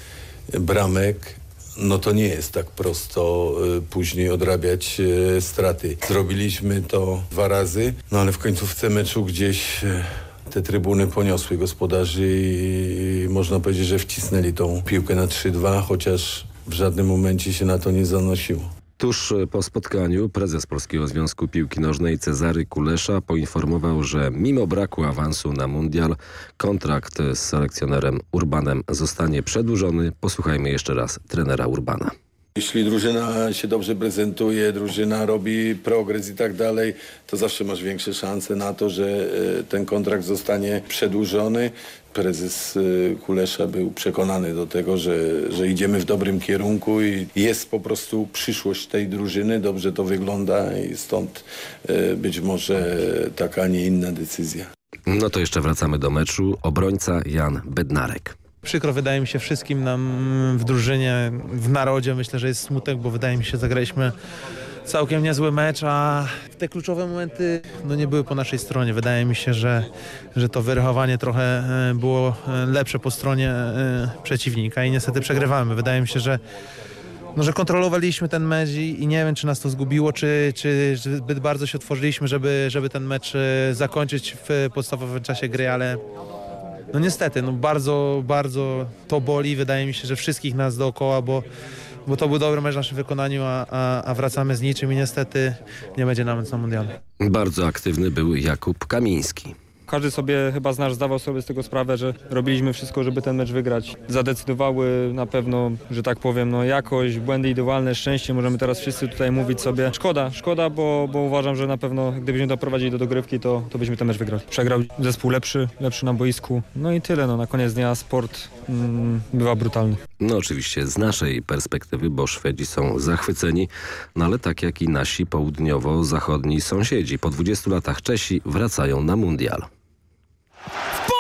bramek, no to nie jest tak prosto y, później odrabiać y, straty. Zrobiliśmy to dwa razy, no ale w końcówce meczu gdzieś y, te trybuny poniosły gospodarzy i, i można powiedzieć, że wcisnęli tą piłkę na 3-2, chociaż w żadnym momencie się na to nie zanosiło. Tuż po spotkaniu prezes Polskiego Związku Piłki Nożnej Cezary Kulesza poinformował, że mimo braku awansu na mundial kontrakt z selekcjonerem Urbanem zostanie przedłużony. Posłuchajmy jeszcze raz trenera Urbana. Jeśli drużyna się dobrze prezentuje, drużyna robi progres i tak dalej, to zawsze masz większe szanse na to, że e, ten kontrakt zostanie przedłużony. Prezes e, Kulesza był przekonany do tego, że, że idziemy w dobrym kierunku i jest po prostu przyszłość tej drużyny. Dobrze to wygląda i stąd e, być może taka, a nie inna decyzja. No to jeszcze wracamy do meczu. Obrońca Jan Bednarek. Przykro wydaje mi się wszystkim nam w drużynie, w narodzie. Myślę, że jest smutek, bo wydaje mi się, że zagraliśmy całkiem niezły mecz, a te kluczowe momenty no, nie były po naszej stronie. Wydaje mi się, że, że to wyrychowanie trochę e, było e, lepsze po stronie e, przeciwnika i niestety przegrywamy. Wydaje mi się, że no, że kontrolowaliśmy ten mecz i, nie wiem, czy nas to zgubiło, czy, czy zbyt bardzo się otworzyliśmy, żeby, żeby ten mecz zakończyć w podstawowym czasie gry, ale no niestety, no bardzo, bardzo to boli. Wydaje mi się, że wszystkich nas dookoła, bo, bo to był dobry mecz w naszym wykonaniu, a, a, a wracamy z niczym i niestety nie będzie nam na mundialu. Bardzo aktywny był Jakub Kamiński. Każdy sobie chyba z nas zdawał sobie z tego sprawę, że robiliśmy wszystko, żeby ten mecz wygrać. Zadecydowały na pewno, że tak powiem, no jakość, błędy indywidualne, szczęście. Możemy teraz wszyscy tutaj mówić sobie szkoda, szkoda, bo, bo uważam, że na pewno gdybyśmy doprowadzili do dogrywki, to, to byśmy ten mecz wygrali. Przegrał zespół lepszy, lepszy na boisku. No i tyle, no na koniec dnia sport mm, bywa brutalny. No oczywiście z naszej perspektywy, bo Szwedzi są zachwyceni, no ale tak jak i nasi południowo-zachodni sąsiedzi. Po 20 latach Czesi wracają na mundial. Tam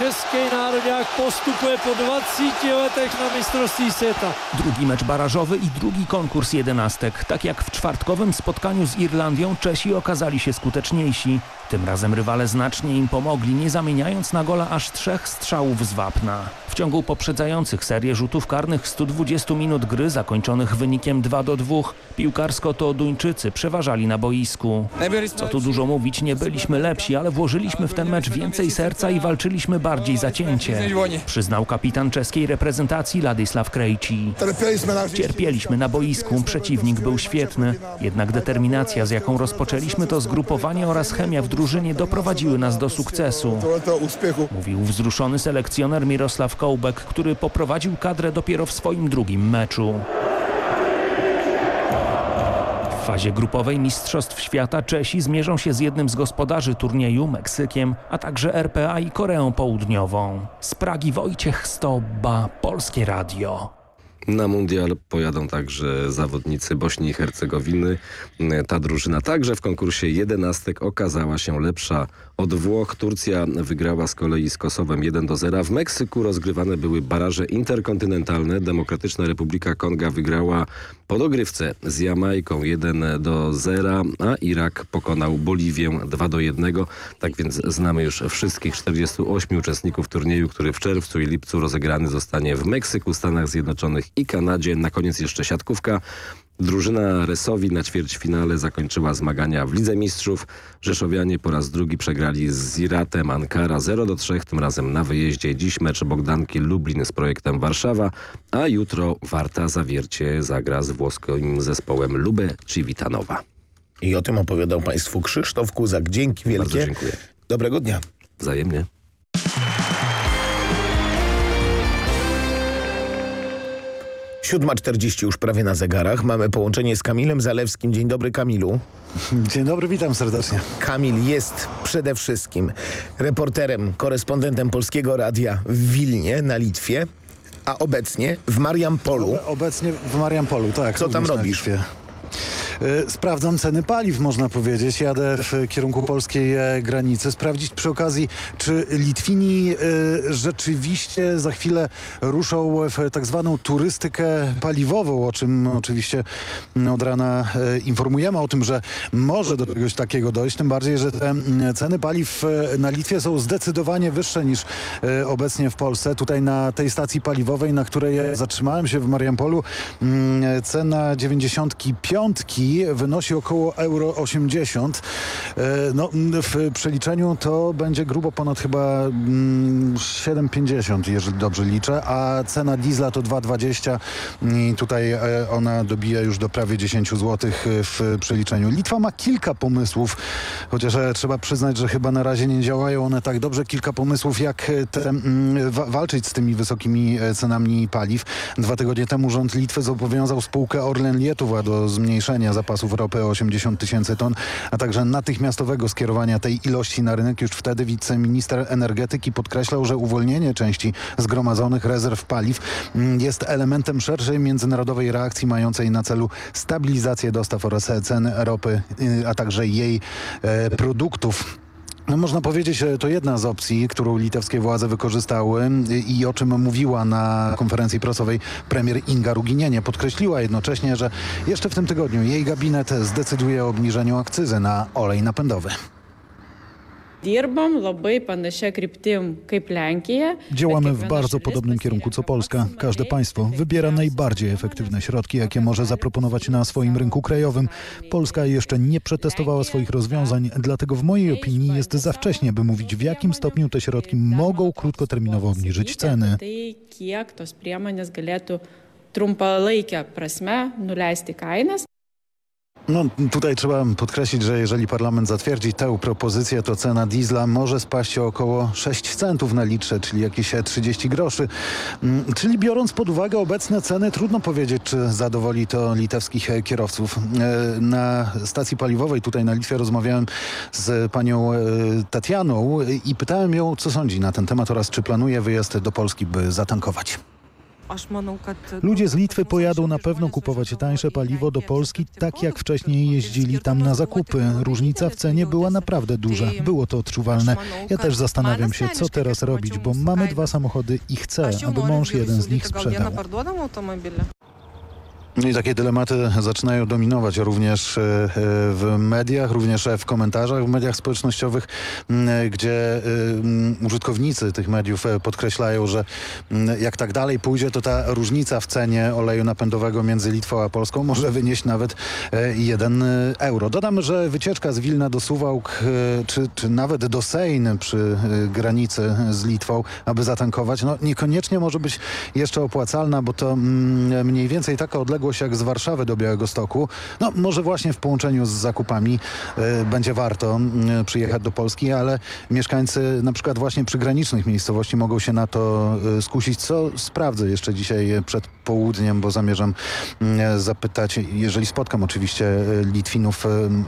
český národák postupuje po 20 letech na mistrovství světa. Drugi mecz barażowy i drugi konkurs jedenastek. Tak jak w czwartkowym spotkaniu z Irlandią Czesi okazali się skuteczniejsi. Tym razem rywale znacznie im pomogli, nie zamieniając na gola aż trzech strzałów z wapna. W ciągu poprzedzających serię rzutów karnych 120 minut gry zakończonych wynikiem 2 do 2 piłkarsko to Duńczycy przeważali na boisku. Co tu dużo mówić, nie byliśmy lepsi, ale włożyliśmy w ten mecz więcej serca i walczyliśmy bardziej zacięcie. Przyznał kapitan czeskiej reprezentacji Ladisław Krejci. Cierpieliśmy na boisku, przeciwnik był świetny, jednak determinacja z jaką rozpoczęliśmy to zgrupowanie oraz chemia w drużynie doprowadziły nas do sukcesu. Mówił wzruszony selekcjoner Mirosław Kołbek, który poprowadził kadrę dopiero w swoim drugim meczu. Fazie grupowej Mistrzostw Świata Czesi zmierzą się z jednym z gospodarzy turnieju, Meksykiem, a także RPA i Koreą Południową. Z Pragi Wojciech Stoba, Polskie Radio. Na mundial pojadą także zawodnicy Bośni i Hercegowiny. Ta drużyna także w konkursie jedenastek okazała się lepsza od Włoch. Turcja wygrała z kolei z Kosowem 1 do 0. W Meksyku rozgrywane były baraże interkontynentalne. Demokratyczna Republika Konga wygrała po dogrywce z Jamajką 1 do 0, a Irak pokonał Boliwię 2 do 1. Tak więc znamy już wszystkich 48 uczestników turnieju, który w czerwcu i lipcu rozegrany zostanie w Meksyku, Stanach Zjednoczonych i Kanadzie. Na koniec jeszcze siatkówka. Drużyna Resowi na ćwierćfinale zakończyła zmagania w Lidze Mistrzów. Rzeszowianie po raz drugi przegrali z Iratem Ankara 0 do 3, tym razem na wyjeździe. Dziś mecz Bogdanki Lublin z projektem Warszawa, a jutro Warta Zawiercie zagra z włoskim zespołem Lube Civitanowa. I o tym opowiadał Państwu Krzysztof Kuzak. Dzięki wielkie. Bardzo dziękuję. Dobrego dnia. Wzajemnie. Siódma czterdzieści już prawie na zegarach. Mamy połączenie z Kamilem Zalewskim. Dzień dobry Kamilu. Dzień dobry, witam serdecznie. Kamil jest przede wszystkim reporterem, korespondentem Polskiego Radia w Wilnie na Litwie, a obecnie w Mariampolu. Obecnie w Mariampolu, tak. Co tam robisz? Y, Sprawdzam ceny paliw, można powiedzieć. Jadę w kierunku polskiej e, granicy. Sprawdzić przy okazji, czy Litwini y, rzeczywiście za chwilę ruszą w tak zwaną turystykę paliwową, o czym oczywiście od rana e, informujemy o tym, że może do czegoś takiego dojść. Tym bardziej, że te ceny paliw e, na Litwie są zdecydowanie wyższe niż e, obecnie w Polsce. Tutaj na tej stacji paliwowej, na której zatrzymałem się w Mariampolu, cena 95 wynosi około euro 80. E, No, mm, w przeliczeniu to będzie grubo ponad chyba mm, 7,50, jeżeli dobrze liczę, a cena diesla to 2,20 i tutaj e, ona dobija już do prawie 10 zł w przeliczeniu. Litwa ma kilka pomysłów, chociaż e, trzeba przyznać, że chyba na razie nie działają one tak dobrze. Kilka pomysłów, jak e, te, mm, wa walczyć z tymi wysokimi e, cenami paliw. Dwa tygodnie temu rząd Litwy zobowiązał spółkę Orlen Lietuva do zmniejszenia zapasów ropy o 80 tysięcy ton, a także natychmiastowego skierowania tej ilości na rynek. Już wtedy wiceminister energetyki podkreślał, że uwolnienie części zgromadzonych rezerw paliw mm, jest elementem szerszej międzynarodowej reakcji mającej na celu stabilizację dostaw oraz cen ropy, y, a także jej e, produktów. No, można powiedzieć, że to jedna z opcji, którą litewskie władze wykorzystały i, i o czym mówiła na konferencji prasowej premier Inga Ruginienie. Podkreśliła jednocześnie, że jeszcze w tym tygodniu jej gabinet zdecyduje o obniżeniu akcyzy na olej napędowy. Dirbam labai panašia kryptim kaip Lenkija. Działamy w bardzo podobnym kierunku co Polska. Każde państwo wybiera najbardziej efektywne środki, jakie może zaproponować na swoim rynku krajowym. Polska jeszcze nie przetestowała swoich rozwiązań, dlatego w mojej opinii jest za wcześnie, by mówić w jakim stopniu te środki mogą krótkoterminowo obniżyć ceny. Tai kiek tos priemonės galėtų trumpalaikę prasme nuleisti kainas. No, tutaj trzeba podkreślić, że jeżeli parlament zatwierdzi tę propozycję, to cena diesla może spaść o około 6 centów na litrze, czyli jakieś 30 groszy. Mm, Czyli biorąc pod uwagę obecne ceny, trudno powiedzieć, czy zadowoli to litewskich kierowców. E, Na stacji paliwowej tutaj na Litwie rozmawiałem z panią e, Tatianą i pytałem ją, co sądzi na ten temat oraz czy planuje wyjazd do Polski, by zatankować. Ludzie z Litwy pojadą na pewno kupować tańsze paliwo do Polski, tak jak wcześniej jeździli tam na zakupy. Różnica w cenie była naprawdę duża. Było to odczuwalne. Ja też zastanawiam się, co teraz robić, bo mamy dwa samochody i chcę, aby mąż jeden z nich sprzedał. No i takie dylematy zaczynają dominować również e, e, w mediach, również w komentarzach w mediach społecznościowych, gdzie e, użytkownicy tych mediów podkreślają, że jak tak dalej pójdzie, to ta różnica w cenie oleju napędowego między Litwą a Polską może wynieść nawet e, 1 euro. Dodam, że wycieczka z Wilna do Suwałk, czy, czy nawet do Sejn przy granicy z Litwą, aby zatankować, no niekoniecznie może być jeszcze opłacalna, bo to mniej więcej taka odległość jak z Warszawy do Białegostoku. No może właśnie w połączeniu z zakupami e, będzie warto mm, przyjechać do Polski, ale mieszkańcy na przykład właśnie przygranicznych miejscowości mogą się na to e, skusić, co sprawdzę jeszcze dzisiaj przed południem, bo zamierzam zapytać, jeżeli spotkam oczywiście e, Litwinów,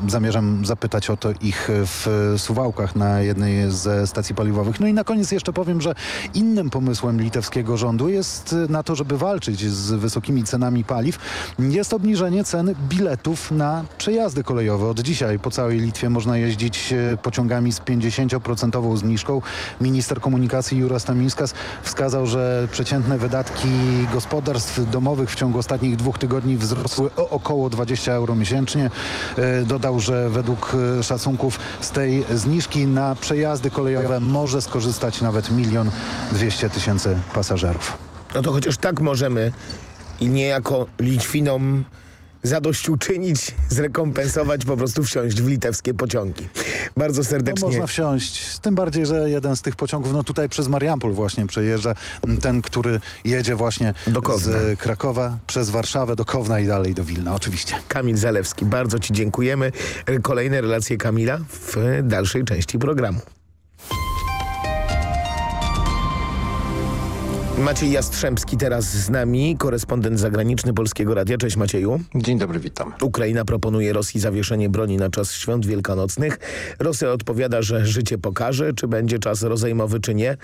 zamierzam zapytać o to ich w Suwałkach na jednej ze stacji paliwowych. No i na koniec jeszcze powiem, że innym pomysłem litewskiego rządu jest na to, żeby walczyć z wysokimi cenami paliw, jest obniżenie cen biletów na przejazdy kolejowe. Od dzisiaj po całej Litwie można jeździć e, pociągami z 50% zniżką. Minister komunikacji Jura Stamińskas wskazał, że przeciętne wydatki gospodarstw domowych w ciągu ostatnich dwóch tygodni wzrosły o około 20 euro miesięcznie. E, Dodał, że według e, szacunków z tej zniżki na przejazdy kolejowe może skorzystać nawet milion dwieście tysięcy pasażerów. No to chociaż tak możemy i niejako Litwinom zadośćuczynić, zrekompensować, po prostu wsiąść w litewskie pociągi. Bardzo No, serdecznie... można wsiąść, tym bardziej, że jeden z tych pociągów, no tutaj przez Mariampol właśnie przejeżdża, ten, który jedzie właśnie z Krakowa przez Warszawę do Kowna i dalej do Wilna, oczywiście. Kamil Zalewski, bardzo Ci dziękujemy. Kolejne relacje Kamila w dalszej części programu. Maciej Jastrzębski teraz z nami, korespondent zagraniczny Polskiego Radia. Cześć Macieju. Dzień dobry, witam. Ukraina proponuje Rosji zawieszenie broni na czas świąt wielkanocnych. Rosja odpowiada, że życie pokaże, czy będzie czas rozejmowy, czy nie.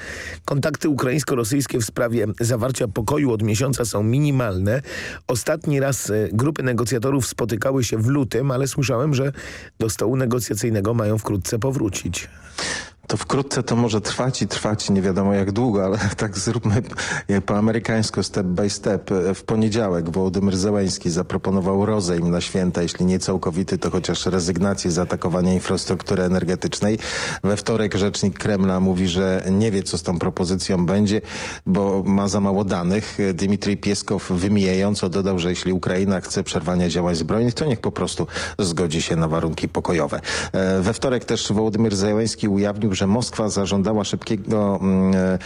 Kontakty ukraińsko-rosyjskie w sprawie zawarcia pokoju od miesiąca są minimalne. Ostatni raz e, grupy negocjatorów spotykały się w lutym, ale słyszałem, że do stołu negocjacyjnego mają wkrótce powrócić. To wkrótce to może trwać i trwać nie wiadomo jak długo, ale tak zróbmy po amerykańsku step by step. W poniedziałek Wołodymyr Zełański zaproponował rozejm na święta, jeśli nie całkowity, to chociaż rezygnację z atakowania infrastruktury energetycznej. We wtorek rzecznik Kremla mówi, że nie wie co z tą propozycją będzie, bo ma za mało danych. Dmitrij Pieskow wymijająco dodał, że jeśli Ukraina chce przerwania działań zbrojnych, to niech po prostu zgodzi się na warunki pokojowe. E, We wtorek też Wołodymyr Zełański ujawnił, że Moskwa zażądała szybkiego, mm, e,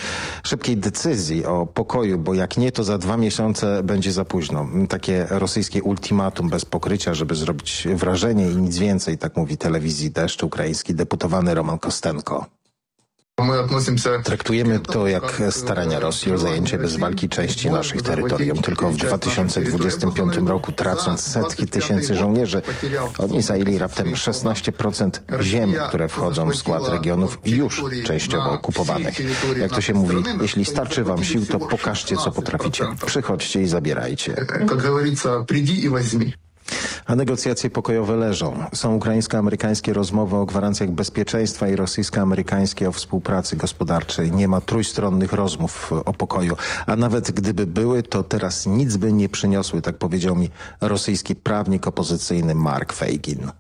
szybkiej decyzji o pokoju, bo jak nie, to za dwa miesiące będzie za późno. Takie rosyjskie ultimatum bez pokrycia, żeby zrobić wrażenie i nic więcej, tak mówi telewizji Deszcz ukraiński deputowany Roman Kostenko. Traktujemy to jak starania Rosji o zajęcie bez walki części naszych terytorium. Tylko w 2025 roku, tracąc setki tysięcy żołnierzy, oni zajęli raptem 16% ziem, które wchodzą w skład regionów już częściowo okupowanych. Jak to się mówi, jeśli starczy wam sił, to pokażcie, co potraficie. Przychodźcie i zabierajcie. A negocjacje pokojowe leżą. Są ukraińsko-amerykańskie rozmowy o gwarancjach bezpieczeństwa i rosyjsko-amerykańskie o współpracy gospodarczej. Nie ma trójstronnych rozmów o pokoju. A nawet gdyby były, to teraz nic by nie przyniosły, tak powiedział mi rosyjski prawnik opozycyjny Mark Feigin.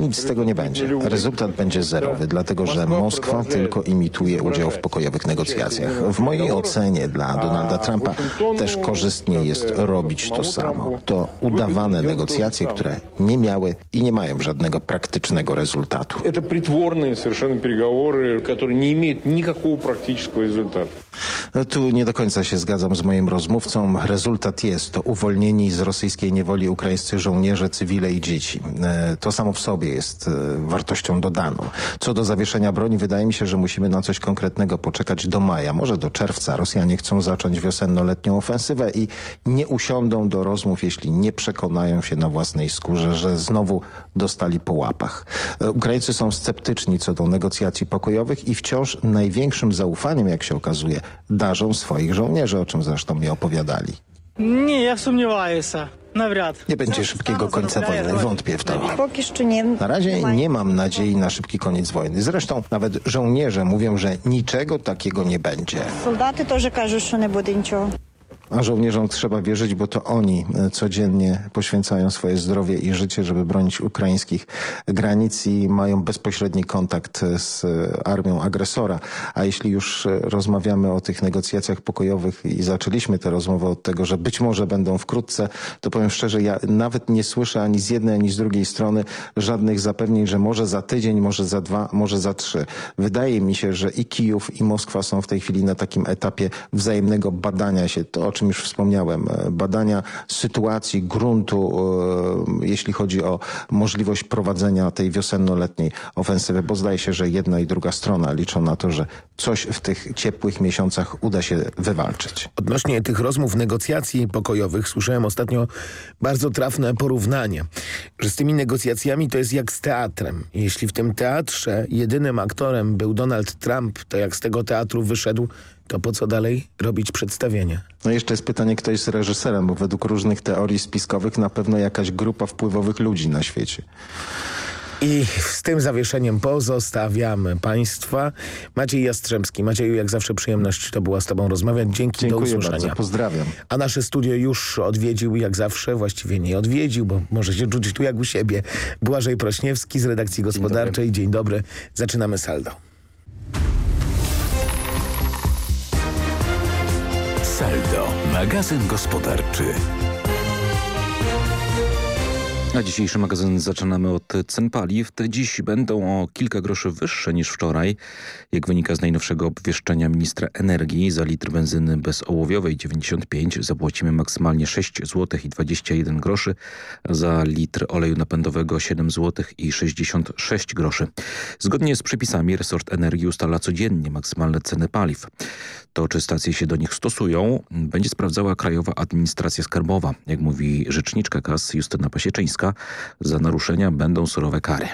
Nic z tego nie będzie. Rezultat będzie zerowy, dlatego że Moskwa tylko imituje udział w pokojowych negocjacjach. W mojej ocenie dla Donalda Trumpa też korzystnie jest robić to samo. To udawane negocjacje, które nie miały i nie mają żadnego praktycznego rezultatu. Это притворные совершенно переговоры, которые не имеют никакого практического результата. No, tu nie do końca się zgadzam z moim rozmówcą. Rezultat jest to uwolnieni z rosyjskiej niewoli ukraińscy żołnierze, cywile i dzieci. E, to samo w sobie jest e, wartością dodaną. Co do zawieszenia broni, wydaje mi się, że musimy na coś konkretnego poczekać do maja, może do czerwca. Rosjanie chcą zacząć wiosenno-letnią ofensywę i nie usiądą do rozmów, jeśli nie przekonają się na własnej skórze, że znowu dostali po łapach. E, Ukraińcy są sceptyczni co do negocjacji pokojowych i wciąż największym zaufaniem, jak się okazuje, darzą swoich żołnierzy, o czym zresztą mi opowiadali. Nie, ja sumniewałem się. Nie będzie szybkiego końca wojny, wątpię w to. Na razie nie mam nadziei na szybki koniec wojny. Zresztą nawet żołnierze mówią, że niczego takiego nie będzie. Soldaty też każą, że nie będzie. A żołnierzom trzeba wierzyć, bo to oni e, codziennie poświęcają swoje zdrowie i życie, żeby bronić ukraińskich granic i mają bezpośredni kontakt z e, armią agresora. A jeśli już e, rozmawiamy o tych negocjacjach pokojowych i zaczęliśmy tę rozmowę od tego, że być może będą wkrótce, to powiem szczerze, ja nawet nie słyszę ani z jednej, ani z drugiej strony żadnych zapewnień, że może za tydzień, może za dwa, może za trzy. Wydaje mi się, że i Kijów, i Moskwa są w tej chwili na takim etapie wzajemnego badania się. To, czym już wspomniałem, e, badania sytuacji gruntu, e, jeśli chodzi o możliwość prowadzenia tej wiosenno-letniej ofensywy, bo zdaje się, że jedna i druga strona liczą na to, że coś w tych ciepłych miesiącach uda się wywalczyć. Odnośnie tych rozmów, negocjacji pokojowych słyszałem ostatnio bardzo trafne porównanie, że z tymi negocjacjami to jest jak z teatrem. Jeśli w tym teatrze jedynym aktorem był Donald Trump, to jak z tego teatru wyszedł, to po co dalej robić przedstawienie? No jeszcze jest pytanie, kto jest reżyserem, bo według różnych teorii spiskowych na pewno jakaś grupa wpływowych ludzi na świecie. I z tym zawieszeniem pozostawiamy Państwa. Maciej Jastrzębski. Macieju, jak zawsze przyjemność to była z Tobą rozmawiać. Dzięki, Dziękuję do usłyszenia. bardzo, pozdrawiam. A nasze studio już odwiedził, jak zawsze, właściwie nie odwiedził, bo może się czuć tu jak u siebie. Błażej Prośniewski z redakcji gospodarczej. Dzień dobry. Dzień dobry. Zaczynamy saldo. Saldo, magazyn gospodarczy. A dzisiejszy magazyn zaczynamy od cen paliw. Te dziś będą o kilka groszy wyższe niż wczoraj. Jak wynika z najnowszego obwieszczenia ministra energii, za litr benzyny bezołowiowej 95 zapłacimy maksymalnie 6 zł i 21 groszy, za litr oleju napędowego 7 zł i 66 groszy. Zgodnie z przepisami resort energii ustala codziennie maksymalne ceny paliw. To, czy stacje się do nich stosują, będzie sprawdzała Krajowa Administracja Skarbowa. Jak mówi rzeczniczka KAS Justyna Pasieczyńska, za naruszenia będą surowe kary.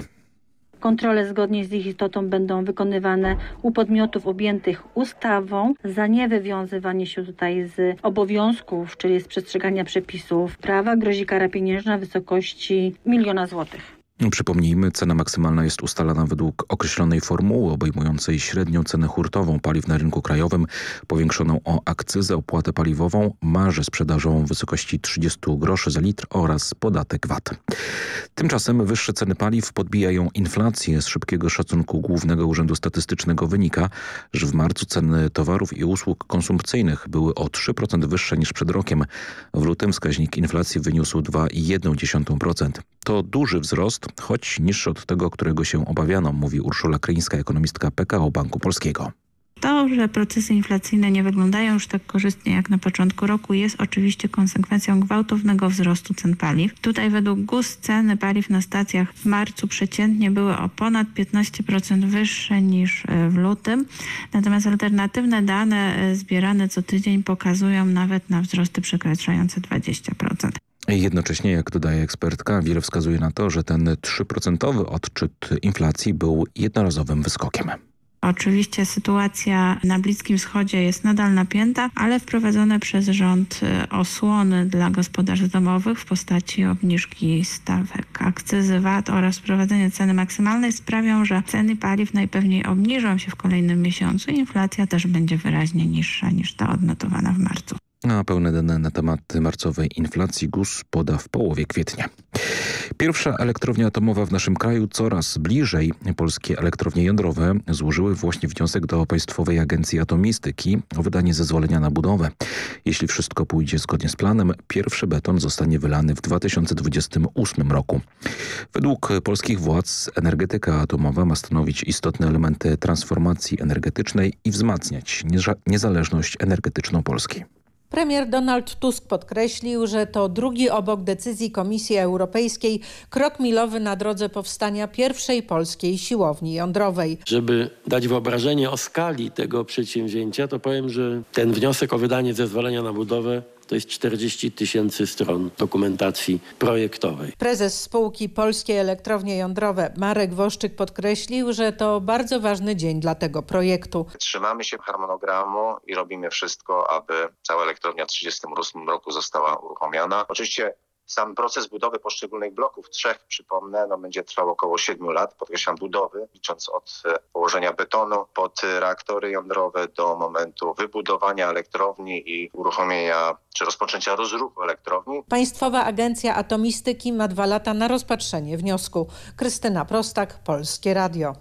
Kontrole zgodnie z ich istotą będą wykonywane u podmiotów objętych ustawą za niewywiązywanie się tutaj z obowiązków, czyli z przestrzegania przepisów prawa. Grozi kara pieniężna w wysokości miliona złotych. Przypomnijmy, cena maksymalna jest ustalana według określonej formuły obejmującej średnią cenę hurtową paliw na rynku krajowym, powiększoną o akcyzę, opłatę paliwową, marżę sprzedażową w wysokości 30 groszy za litr oraz podatek VAT. Tymczasem wyższe ceny paliw podbijają inflację. Z szybkiego szacunku Głównego Urzędu Statystycznego wynika, że w marcu ceny towarów i usług konsumpcyjnych były o 3% wyższe niż przed rokiem. W lutym wskaźnik inflacji wyniósł 2,1%. To duży wzrost, choć niższy od tego, którego się obawiano, mówi Urszula Kryńska, ekonomistka PKO Banku Polskiego. To, że procesy inflacyjne nie wyglądają już tak korzystnie jak na początku roku jest oczywiście konsekwencją gwałtownego wzrostu cen paliw. Tutaj według GUS ceny paliw na stacjach w marcu przeciętnie były o ponad 15% wyższe niż e, w lutym. Natomiast alternatywne dane e, zbierane co tydzień pokazują nawet na wzrosty przekraczające 20%. Jednocześnie, jak dodaje ekspertka, wiele wskazuje na to, że ten 3% odczyt inflacji był jednorazowym wyskokiem. Oczywiście sytuacja na Bliskim Wschodzie jest nadal napięta, ale wprowadzone przez rząd y, osłony dla gospodarstw domowych w postaci obniżki stawek akcyzy VAT oraz wprowadzenie ceny maksymalnej sprawią, że ceny paliw najpewniej obniżą się w kolejnym miesiącu i inflacja też będzie wyraźnie niższa niż ta odnotowana w marcu. A pełne dane na temat marcowej inflacji GUS poda w połowie kwietnia. Pierwsza elektrownia atomowa w naszym kraju coraz bliżej. Polskie elektrownie jądrowe złożyły właśnie wniosek do Państwowej Agencji Atomistyki o wydanie zezwolenia na budowę. Jeśli wszystko pójdzie zgodnie z planem, pierwszy beton zostanie wylany w 2028 roku. Według polskich władz energetyka atomowa ma stanowić istotne elementy transformacji energetycznej i wzmacniać niezależność energetyczną Polski. Premier Donald Tusk podkreślił, że to drugi obok decyzji Komisji Europejskiej krok milowy na drodze powstania pierwszej polskiej siłowni jądrowej. Żeby dać wyobrażenie o skali tego przedsięwzięcia, to powiem, że ten wniosek o wydanie zezwolenia na budowę to jest 40 tysięcy stron dokumentacji projektowej. Prezes spółki Polskie Elektrownie Jądrowe Marek Woszczyk podkreślił, że to bardzo ważny dzień dla tego projektu. Trzymamy się harmonogramu i robimy wszystko, aby cała elektrownia w 1938 roku została uruchomiona. Oczywiście sam proces budowy poszczególnych bloków, trzech przypomnę, no będzie trwał około 7 lat, podkreślam budowy, licząc od e, położenia betonu pod reaktory jądrowe do momentu wybudowania elektrowni i uruchomienia czy rozpoczęcia rozruchu elektrowni. Państwowa Agencja Atomistyki ma dwa lata na rozpatrzenie wniosku. Krystyna Prostak, Polskie Radio.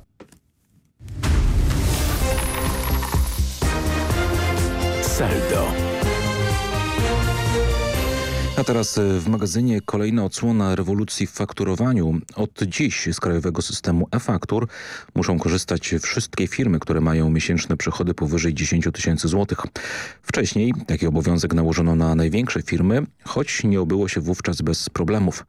Saldo. A teraz e, w magazynie kolejna odsłona rewolucji w fakturowaniu. Od dziś z krajowego systemu e-faktur muszą korzystać wszystkie firmy, które mają miesięczne przychody powyżej 10 tysięcy złotych. Wcześniej taki obowiązek nałożono na największe firmy, choć nie obyło się wówczas bez problemów.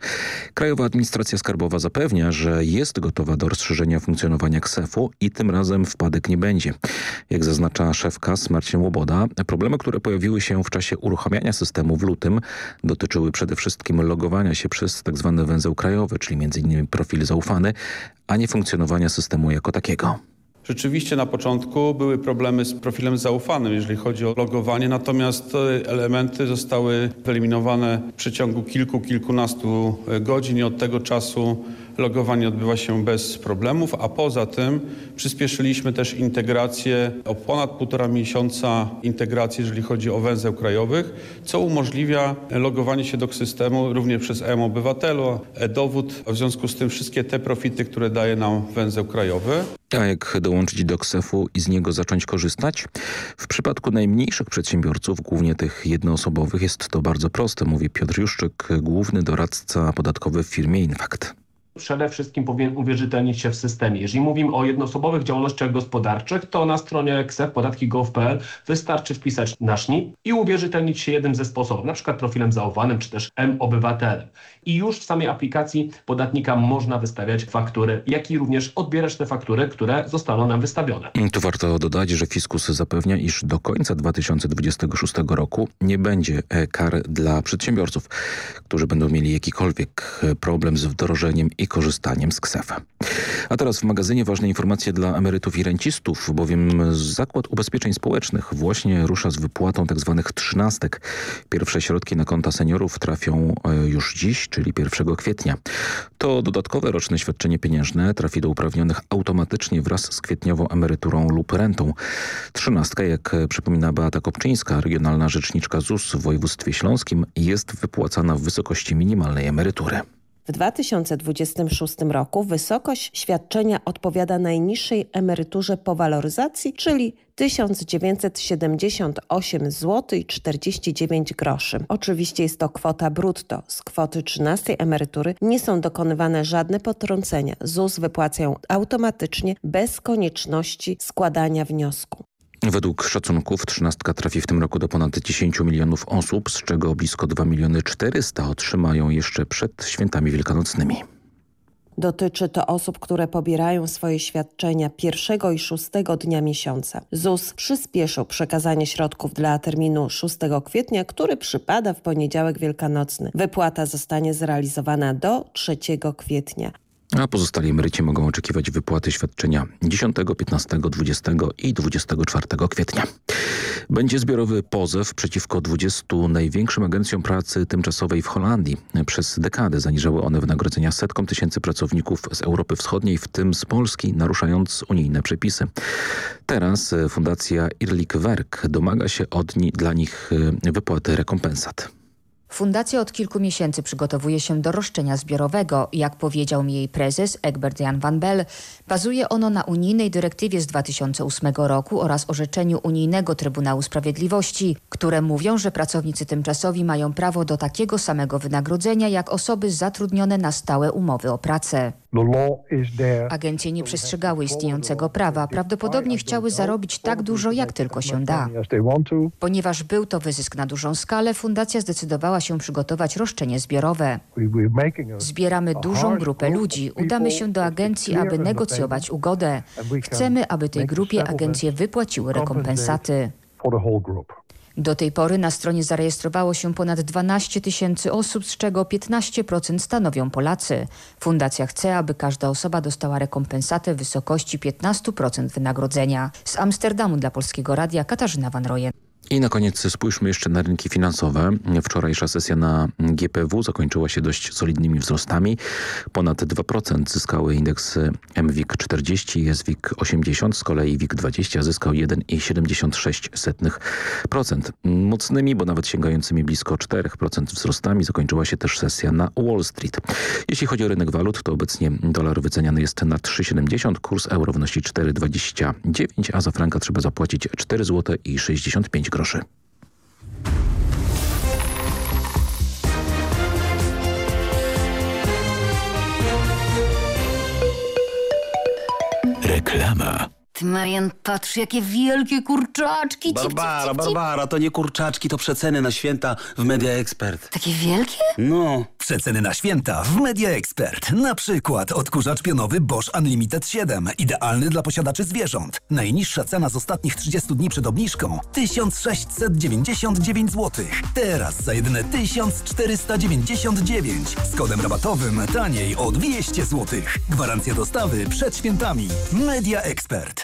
Krajowa Administracja Skarbowa zapewnia, że jest gotowa do rozszerzenia funkcjonowania KSEF-u i tym razem wpadek nie będzie. Jak zaznacza szef KAS Marcin Łoboda, problemy, które pojawiły się w czasie uruchamiania systemu w lutym dotyczyły przede wszystkim logowania się przez tzw. Tak węzeł krajowy, czyli m.in. profil zaufany, a nie funkcjonowania systemu jako takiego. Rzeczywiście na początku były problemy z profilem zaufanym, jeżeli chodzi o logowanie, natomiast te elementy zostały wyeliminowane w przeciągu kilku, kilkunastu godzin i od tego czasu logowanie odbywa się bez problemów, a poza tym przyspieszyliśmy też integrację o ponad półtora miesiąca integracji, jeżeli chodzi o węzeł krajowych, co umożliwia logowanie się do systemu również przez e-obywatelu, e-dowód, w związku z tym wszystkie te profity, które daje nam węzeł krajowy. A jak dołączyć do KSEF-u i z niego zacząć korzystać? W przypadku najmniejszych przedsiębiorców, głównie tych jednoosobowych, jest to bardzo proste, mówi Piotr Juszczyk, główny doradca podatkowy w firmie Infact przede wszystkim powinien uwierzytelnić się w systemie. Jeżeli mówimy o jednoosobowych działalnościach gospodarczych, to na stronie KSEF podatki.gov.pl wystarczy wpisać nasz NIP i uwierzytelnić się jednym ze sposobów, na przykład profilem zaufanym czy też M-Obywatelem. I już w samej aplikacji podatnika można wystawiać faktury, jak i również odbierać te faktury, które zostaną nam wystawione. Tu warto dodać, że Fiskus zapewnia, iż do końca 2026 roku nie będzie kar dla przedsiębiorców, którzy będą mieli jakikolwiek problem z wdrożeniem i korzystaniem z KSEF-a. A teraz w magazynie ważne informacje dla emerytów i rencistów, bowiem Zakład Ubezpieczeń Społecznych właśnie rusza z wypłatą tzw. Tak trzynastek. Pierwsze środki na konta seniorów trafią e, już dziś, czyli 1 kwietnia. To dodatkowe roczne świadczenie pieniężne trafi do uprawnionych automatycznie wraz z kwietniową emeryturą lub rentą. Trzynastka, jak przypomina Beata Kopczyńska, regionalna rzeczniczka ZUS w województwie śląskim, jest wypłacana w wysokości minimalnej emerytury. W 2026 roku wysokość świadczenia odpowiada najniższej emeryturze po waloryzacji, czyli 1978 zł 49 groszy. Oczywiście jest to kwota brutto. Z kwoty 13 emerytury nie są dokonywane żadne potrącenia. ZUS wypłaca ją automatycznie bez konieczności składania wniosku. Według szacunków trzynastka trafi w tym roku do ponad 10 milionów osób, z czego blisko 2 miliony 400 otrzymają jeszcze przed świętami wielkanocnymi. Dotyczy to osób, które pobierają swoje świadczenia pierwszego i szóstego dnia miesiąca. ZUS przyspieszył przekazanie środków dla terminu 6 kwietnia, który przypada w poniedziałek wielkanocny. Wypłata zostanie zrealizowana do 3 kwietnia a pozostali emeryci mogą oczekiwać wypłaty świadczenia 10, 15, 20 i 24 kwietnia. Będzie zbiorowy pozew przeciwko 20 największym agencjom pracy tymczasowej w Holandii. Przez dekady zaniżały one wynagrodzenia setkom tysięcy pracowników z Europy Wschodniej, w tym z Polski, naruszając unijne przepisy. Teraz Fundacja Irlik Werk domaga się od dla nich wypłaty rekompensat. Fundacja od kilku miesięcy przygotowuje się do roszczenia zbiorowego. Jak powiedział mi jej prezes Egbert Jan van Bell, bazuje ono na unijnej dyrektywie z 2008 roku oraz orzeczeniu Unijnego Trybunału Sprawiedliwości, które mówią, że pracownicy tymczasowi mają prawo do takiego samego wynagrodzenia jak osoby zatrudnione na stałe umowy o pracę. Agencje nie przestrzegały istniejącego prawa. Prawdopodobnie chciały zarobić tak dużo, jak tylko się da. Ponieważ był to wyzysk na dużą skalę, fundacja zdecydowała się przygotować roszczenie zbiorowe. Zbieramy dużą grupę ludzi. Udamy się do agencji, aby negocjować ugodę. Chcemy, aby tej grupie agencje wypłaciły rekompensaty. Do tej pory na stronie zarejestrowało się ponad 12 tysięcy osób, z czego 15% stanowią Polacy. Fundacja chce, aby każda osoba dostała rekompensatę w wysokości 15% wynagrodzenia. Z Amsterdamu dla Polskiego Radia Katarzyna Van Rojen. I na koniec spójrzmy jeszcze na rynki finansowe. Wczorajsza sesja na GPW zakończyła się dość solidnymi wzrostami. Ponad 2% zyskały indeks MWIG 40 i SWIG 80, z kolei WIG 20 zyskał 1,76%. Mocnymi, bo nawet sięgającymi blisko 4% wzrostami zakończyła się też sesja na Wall Street. Jeśli chodzi o rynek walut, to obecnie dolar wyceniany jest na 3,70, kurs euro wynosi 4,29, a za franka trzeba zapłacić 4 zł i 65 groszy. Reklama. Ty, Marian, patrz, jakie wielkie kurczaczki. Cip, cip, Barbara, cip, cip. Barbara, to nie kurczaczki, to przeceny na święta w Media Expert. Takie wielkie? No. Przeceny na święta w Media Expert. Na przykład odkurzacz pionowy Bosch Unlimited 7. Idealny dla posiadaczy zwierząt. Najniższa cena z ostatnich 30 dni przed obniżką 1699 zł. Teraz za jedyne 1499. Z kodem rabatowym taniej o 200 zł. Gwarancja dostawy przed świętami. Media Expert.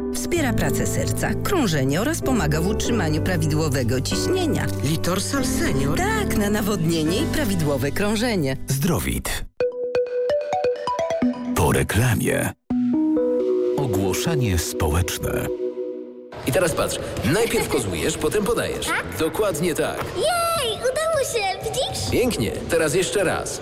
wspiera pracę serca, krążenie oraz pomaga w utrzymaniu prawidłowego ciśnienia. Litorsal Senior? Tak, na nawodnienie i prawidłowe krążenie. Zdrowit. Po reklamie. Ogłoszenie społeczne. I teraz patrz, najpierw kozujesz, potem podajesz. Dokładnie tak. Jej, udało się, widzisz? Pięknie, teraz jeszcze raz.